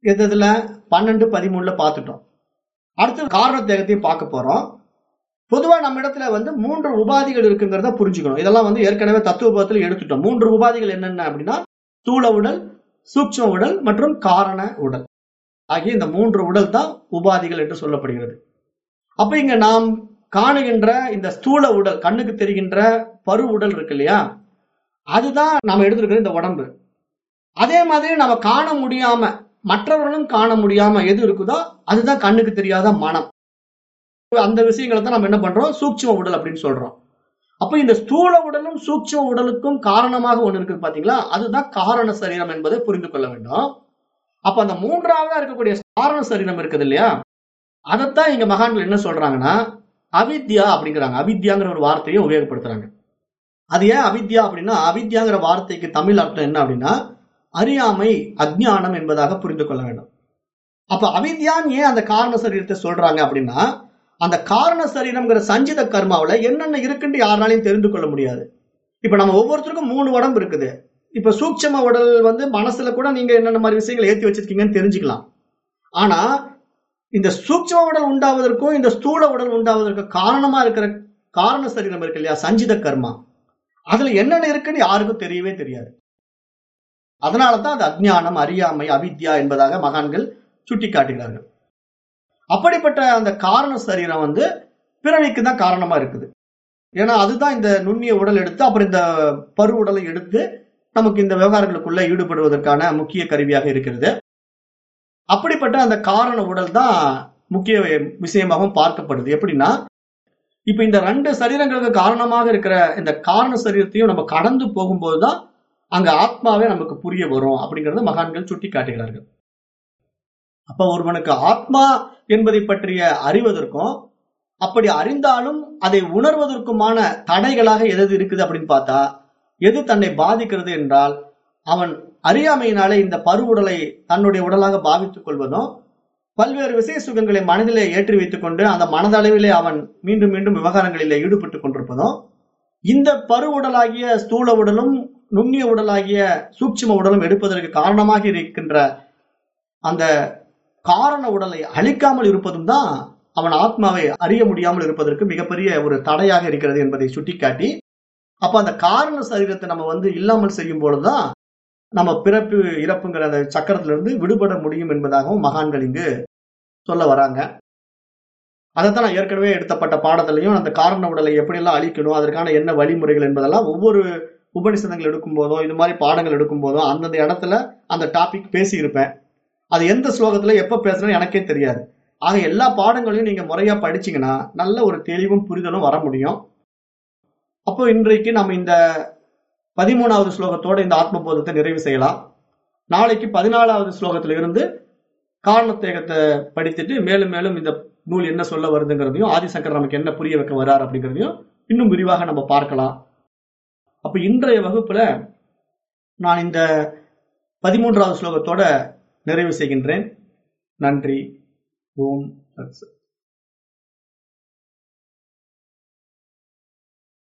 Speaker 1: எது இதுல? பன்னெண்டு பதிமூணுல பார்த்துட்டோம். அடுத்து காரண தேகத்தையும் பார்க்க போறோம். பொதுவா நம்ம இடத்துல வந்து மூன்று உபாதிகள் இருக்குங்கிறத புரிஞ்சுக்கணும். இதெல்லாம் வந்து ஏற்கனவே தத்துவபத்தில் எடுத்துட்டோம். மூன்று உபாதிகள் என்னென்ன அப்படின்னா ஸ்தூல உடல் சூக்ஷ்ம உடல் மற்றும் காரண உடல். ஆகிய இந்த மூன்று உடல் தான் உபாதிகள் என்று சொல்லப்படுகிறது. அப்ப இங்க நாம் காணுகின்ற இந்த ஸ்தூல உடல் கண்ணுக்கு தெரிகின்ற பரு உடல் இருக்கு இல்லையா? அதுதான் நாம எடுத்திருக்கிற இந்த உடம்பு. அதே மாதிரி நம்ம காண முடியாம மற்றவர்களும் காண முடியாம எது இருக்குதோ அதுதான் கண்ணுக்கு தெரியாத மனம். அந்த விஷயங்களை தான் நம்ம என்ன பண்றோம்? சூட்சும உடல் அப்படின்னு சொல்றோம். அப்ப இந்த ஸ்தூல உடலும் சூட்சும உடலுக்கும் காரணமாக ஒண்ணு இருக்குது பாத்தீங்களா? அதுதான் காரண சரீரம் என்பதை புரிந்து கொள்ள வேண்டும். அப்ப அந்த மூன்றாவதா இருக்கக்கூடிய காரண சரீரம் இருக்குது இல்லையா? அதைத்தான் இங்க மகான்கள் என்ன சொல்றாங்கன்னா அவித்யா அப்படிங்கிறாங்க. அவித்யாங்கிற ஒரு வார்த்தையை உபயோகப்படுத்துறாங்க. அது ஏன் அவித்யா அப்படின்னா அவித்யாங்கிற வார்த்தைக்கு தமிழ் அர்த்தம் என்ன அப்படின்னா அறியாமை அஜ்ஞானம் என்பதாக புரிந்து கொள்ள வேண்டும். அப்ப அவித்யான் ஏன் அந்த காரண சரீரத்தை சொல்றாங்க அப்படின்னா அந்த காரண சரீரம்ங்கிற சஞ்சித கர்மாவுல என்னென்ன இருக்குன்னு யாருனாலையும் தெரிந்து கொள்ள முடியாது. இப்ப நம்ம ஒவ்வொருத்தருக்கும் மூணு உடம்பு இருக்குது. இப்ப சூட்சம உடல் வந்து மனசுல கூட நீங்க என்னென்ன மாதிரி விஷயங்களை ஏத்தி வச்சிருக்கீங்கன்னு தெரிஞ்சுக்கலாம். ஆனா இந்த சூட்சம உடல் உண்டாவதற்கும் இந்த ஸ்தூல உடல் உண்டாவதற்கும் காரணமா இருக்கிற காரண சரீரம் இருக்கு இல்லையா? சஞ்சித கர்மா. அதுல என்னென்ன இருக்குன்னு யாருக்கும் தெரியவே தெரியாது. அதனாலதான் அது அஜ்ஞானம் அறியாமை அவித்யா என்பதாக மகான்கள் சுட்டி காட்டுகிறார்கள் அப்படிப்பட்ட அந்த காரண சரீரம் வந்து பிறனைக்கு தான் காரணமா இருக்குது. ஏன்னா அதுதான் இந்த நுண்ணிய உடல் எடுத்து அப்புறம் இந்த பரு உடலை எடுத்து நமக்கு இந்த விவகாரங்களுக்குள்ள ஈடுபடுவதற்கான முக்கிய கருவியாக இருக்கிறது. அப்படிப்பட்ட அந்த காரண உடல் தான் முக்கிய விஷயமாகவும் பார்க்கப்படுது. எப்படின்னா இப்ப இந்த ரெண்டு சரீரங்களுக்கு காரணமாக இருக்கிற இந்த காரண சரீரத்தையும் நம்ம கடந்து போகும்போது தான் அங்க ஆத்மாவே நமக்கு புரிய வரும் அப்படிங்கறத மகான்கள் சுட்டி காட்டுகிறார்கள் அப்ப ஒருவனுக்கு ஆத்மா என்பதை பற்றிய அறிவதற்கும் அப்படி அறிந்தாலும் அதை உணர்வதற்குமான தடைகளாக எது இருக்குது அப்படின்னு பார்த்தா எது தன்னை பாதிக்கிறது என்றால் அவன் அறியாமையினாலே இந்த பருவுடலை தன்னுடைய உடலாக பாவித்துக் கொள்வதும் பல்வேறு விசேஷ சுகங்களை மனதிலே ஏற்றி வைத்துக் கொண்டு அந்த மனதளவிலே அவன் மீண்டும் மீண்டும் விவகாரங்களிலே ஈடுபட்டு கொண்டிருப்பதும் இந்த பருவுடலாகிய ஸ்தூல உடலும் நுண்ணிய உடலாகிய சூட்சும உடலும் எடுப்பதற்கு காரணமாக இருக்கின்ற அந்த காரண உடலை அழிக்காமல் இருப்பதும் தான் அவன் ஆத்மாவை அறிய முடியாமல் இருப்பதற்கு மிகப்பெரிய ஒரு தடையாக இருக்கிறது என்பதை சுட்டிக்காட்டி அப்ப அந்த காரண சரீரத்தை நம்ம வந்து இல்லாமல் செய்யும் பொழுதுதான் நம்ம பிறப்பு இறப்புங்கிற அந்த சக்கரத்திலிருந்து விடுபட முடியும் என்பதாகவும் மகான்கள் இங்கு சொல்ல வராங்க. அதைத்தான் நான் ஏற்கனவே எடுத்தப்பட்ட பாடத்திலையும் அந்த காரண உடலை எப்படியெல்லாம் அழிக்கணும் அதற்கான என்ன வழிமுறைகள் என்பதெல்லாம் ஒவ்வொரு உபனிஷதங்கள் எடுக்கும்போதோ இது மாதிரி பாடங்கள் எடுக்கும்போதோ அந்தந்த இடத்துல அந்த டாபிக் பேசியிருப்பேன். அது எந்த ஸ்லோகத்துல எப்ப பேசுகிறேன்னு எனக்கே தெரியாது. ஆக எல்லா பாடங்களையும் நீங்க முறையா படிச்சீங்கன்னா நல்ல ஒரு தெளிவும் புரிதலும் வர முடியும். அப்போ இன்றைக்கு நம்ம இந்த பதிமூணாவது ஸ்லோகத்தோட இந்த ஆத்மபோதத்தை நிறைவு செய்யலாம். நாளைக்கு பதினாலாவது ஸ்லோகத்துல இருந்து காரணத்தேகத்தை படித்துட்டு மேலும் மேலும் இந்த நூல் என்ன சொல்ல வருதுங்கிறதையும் ஆதிசங்கர் நமக்கு என்ன புரிய வைக்க வர்றார் அப்படிங்கிறதையும் இன்னும் விரிவாக நம்ம பார்க்கலாம். அப்ப இன்றைய வகுப்புல நான் இந்த பதிமூன்றாவது ஸ்லோகத்தோட நிறைவு செய்கின்றேன். நன்றி. ஓம் சத்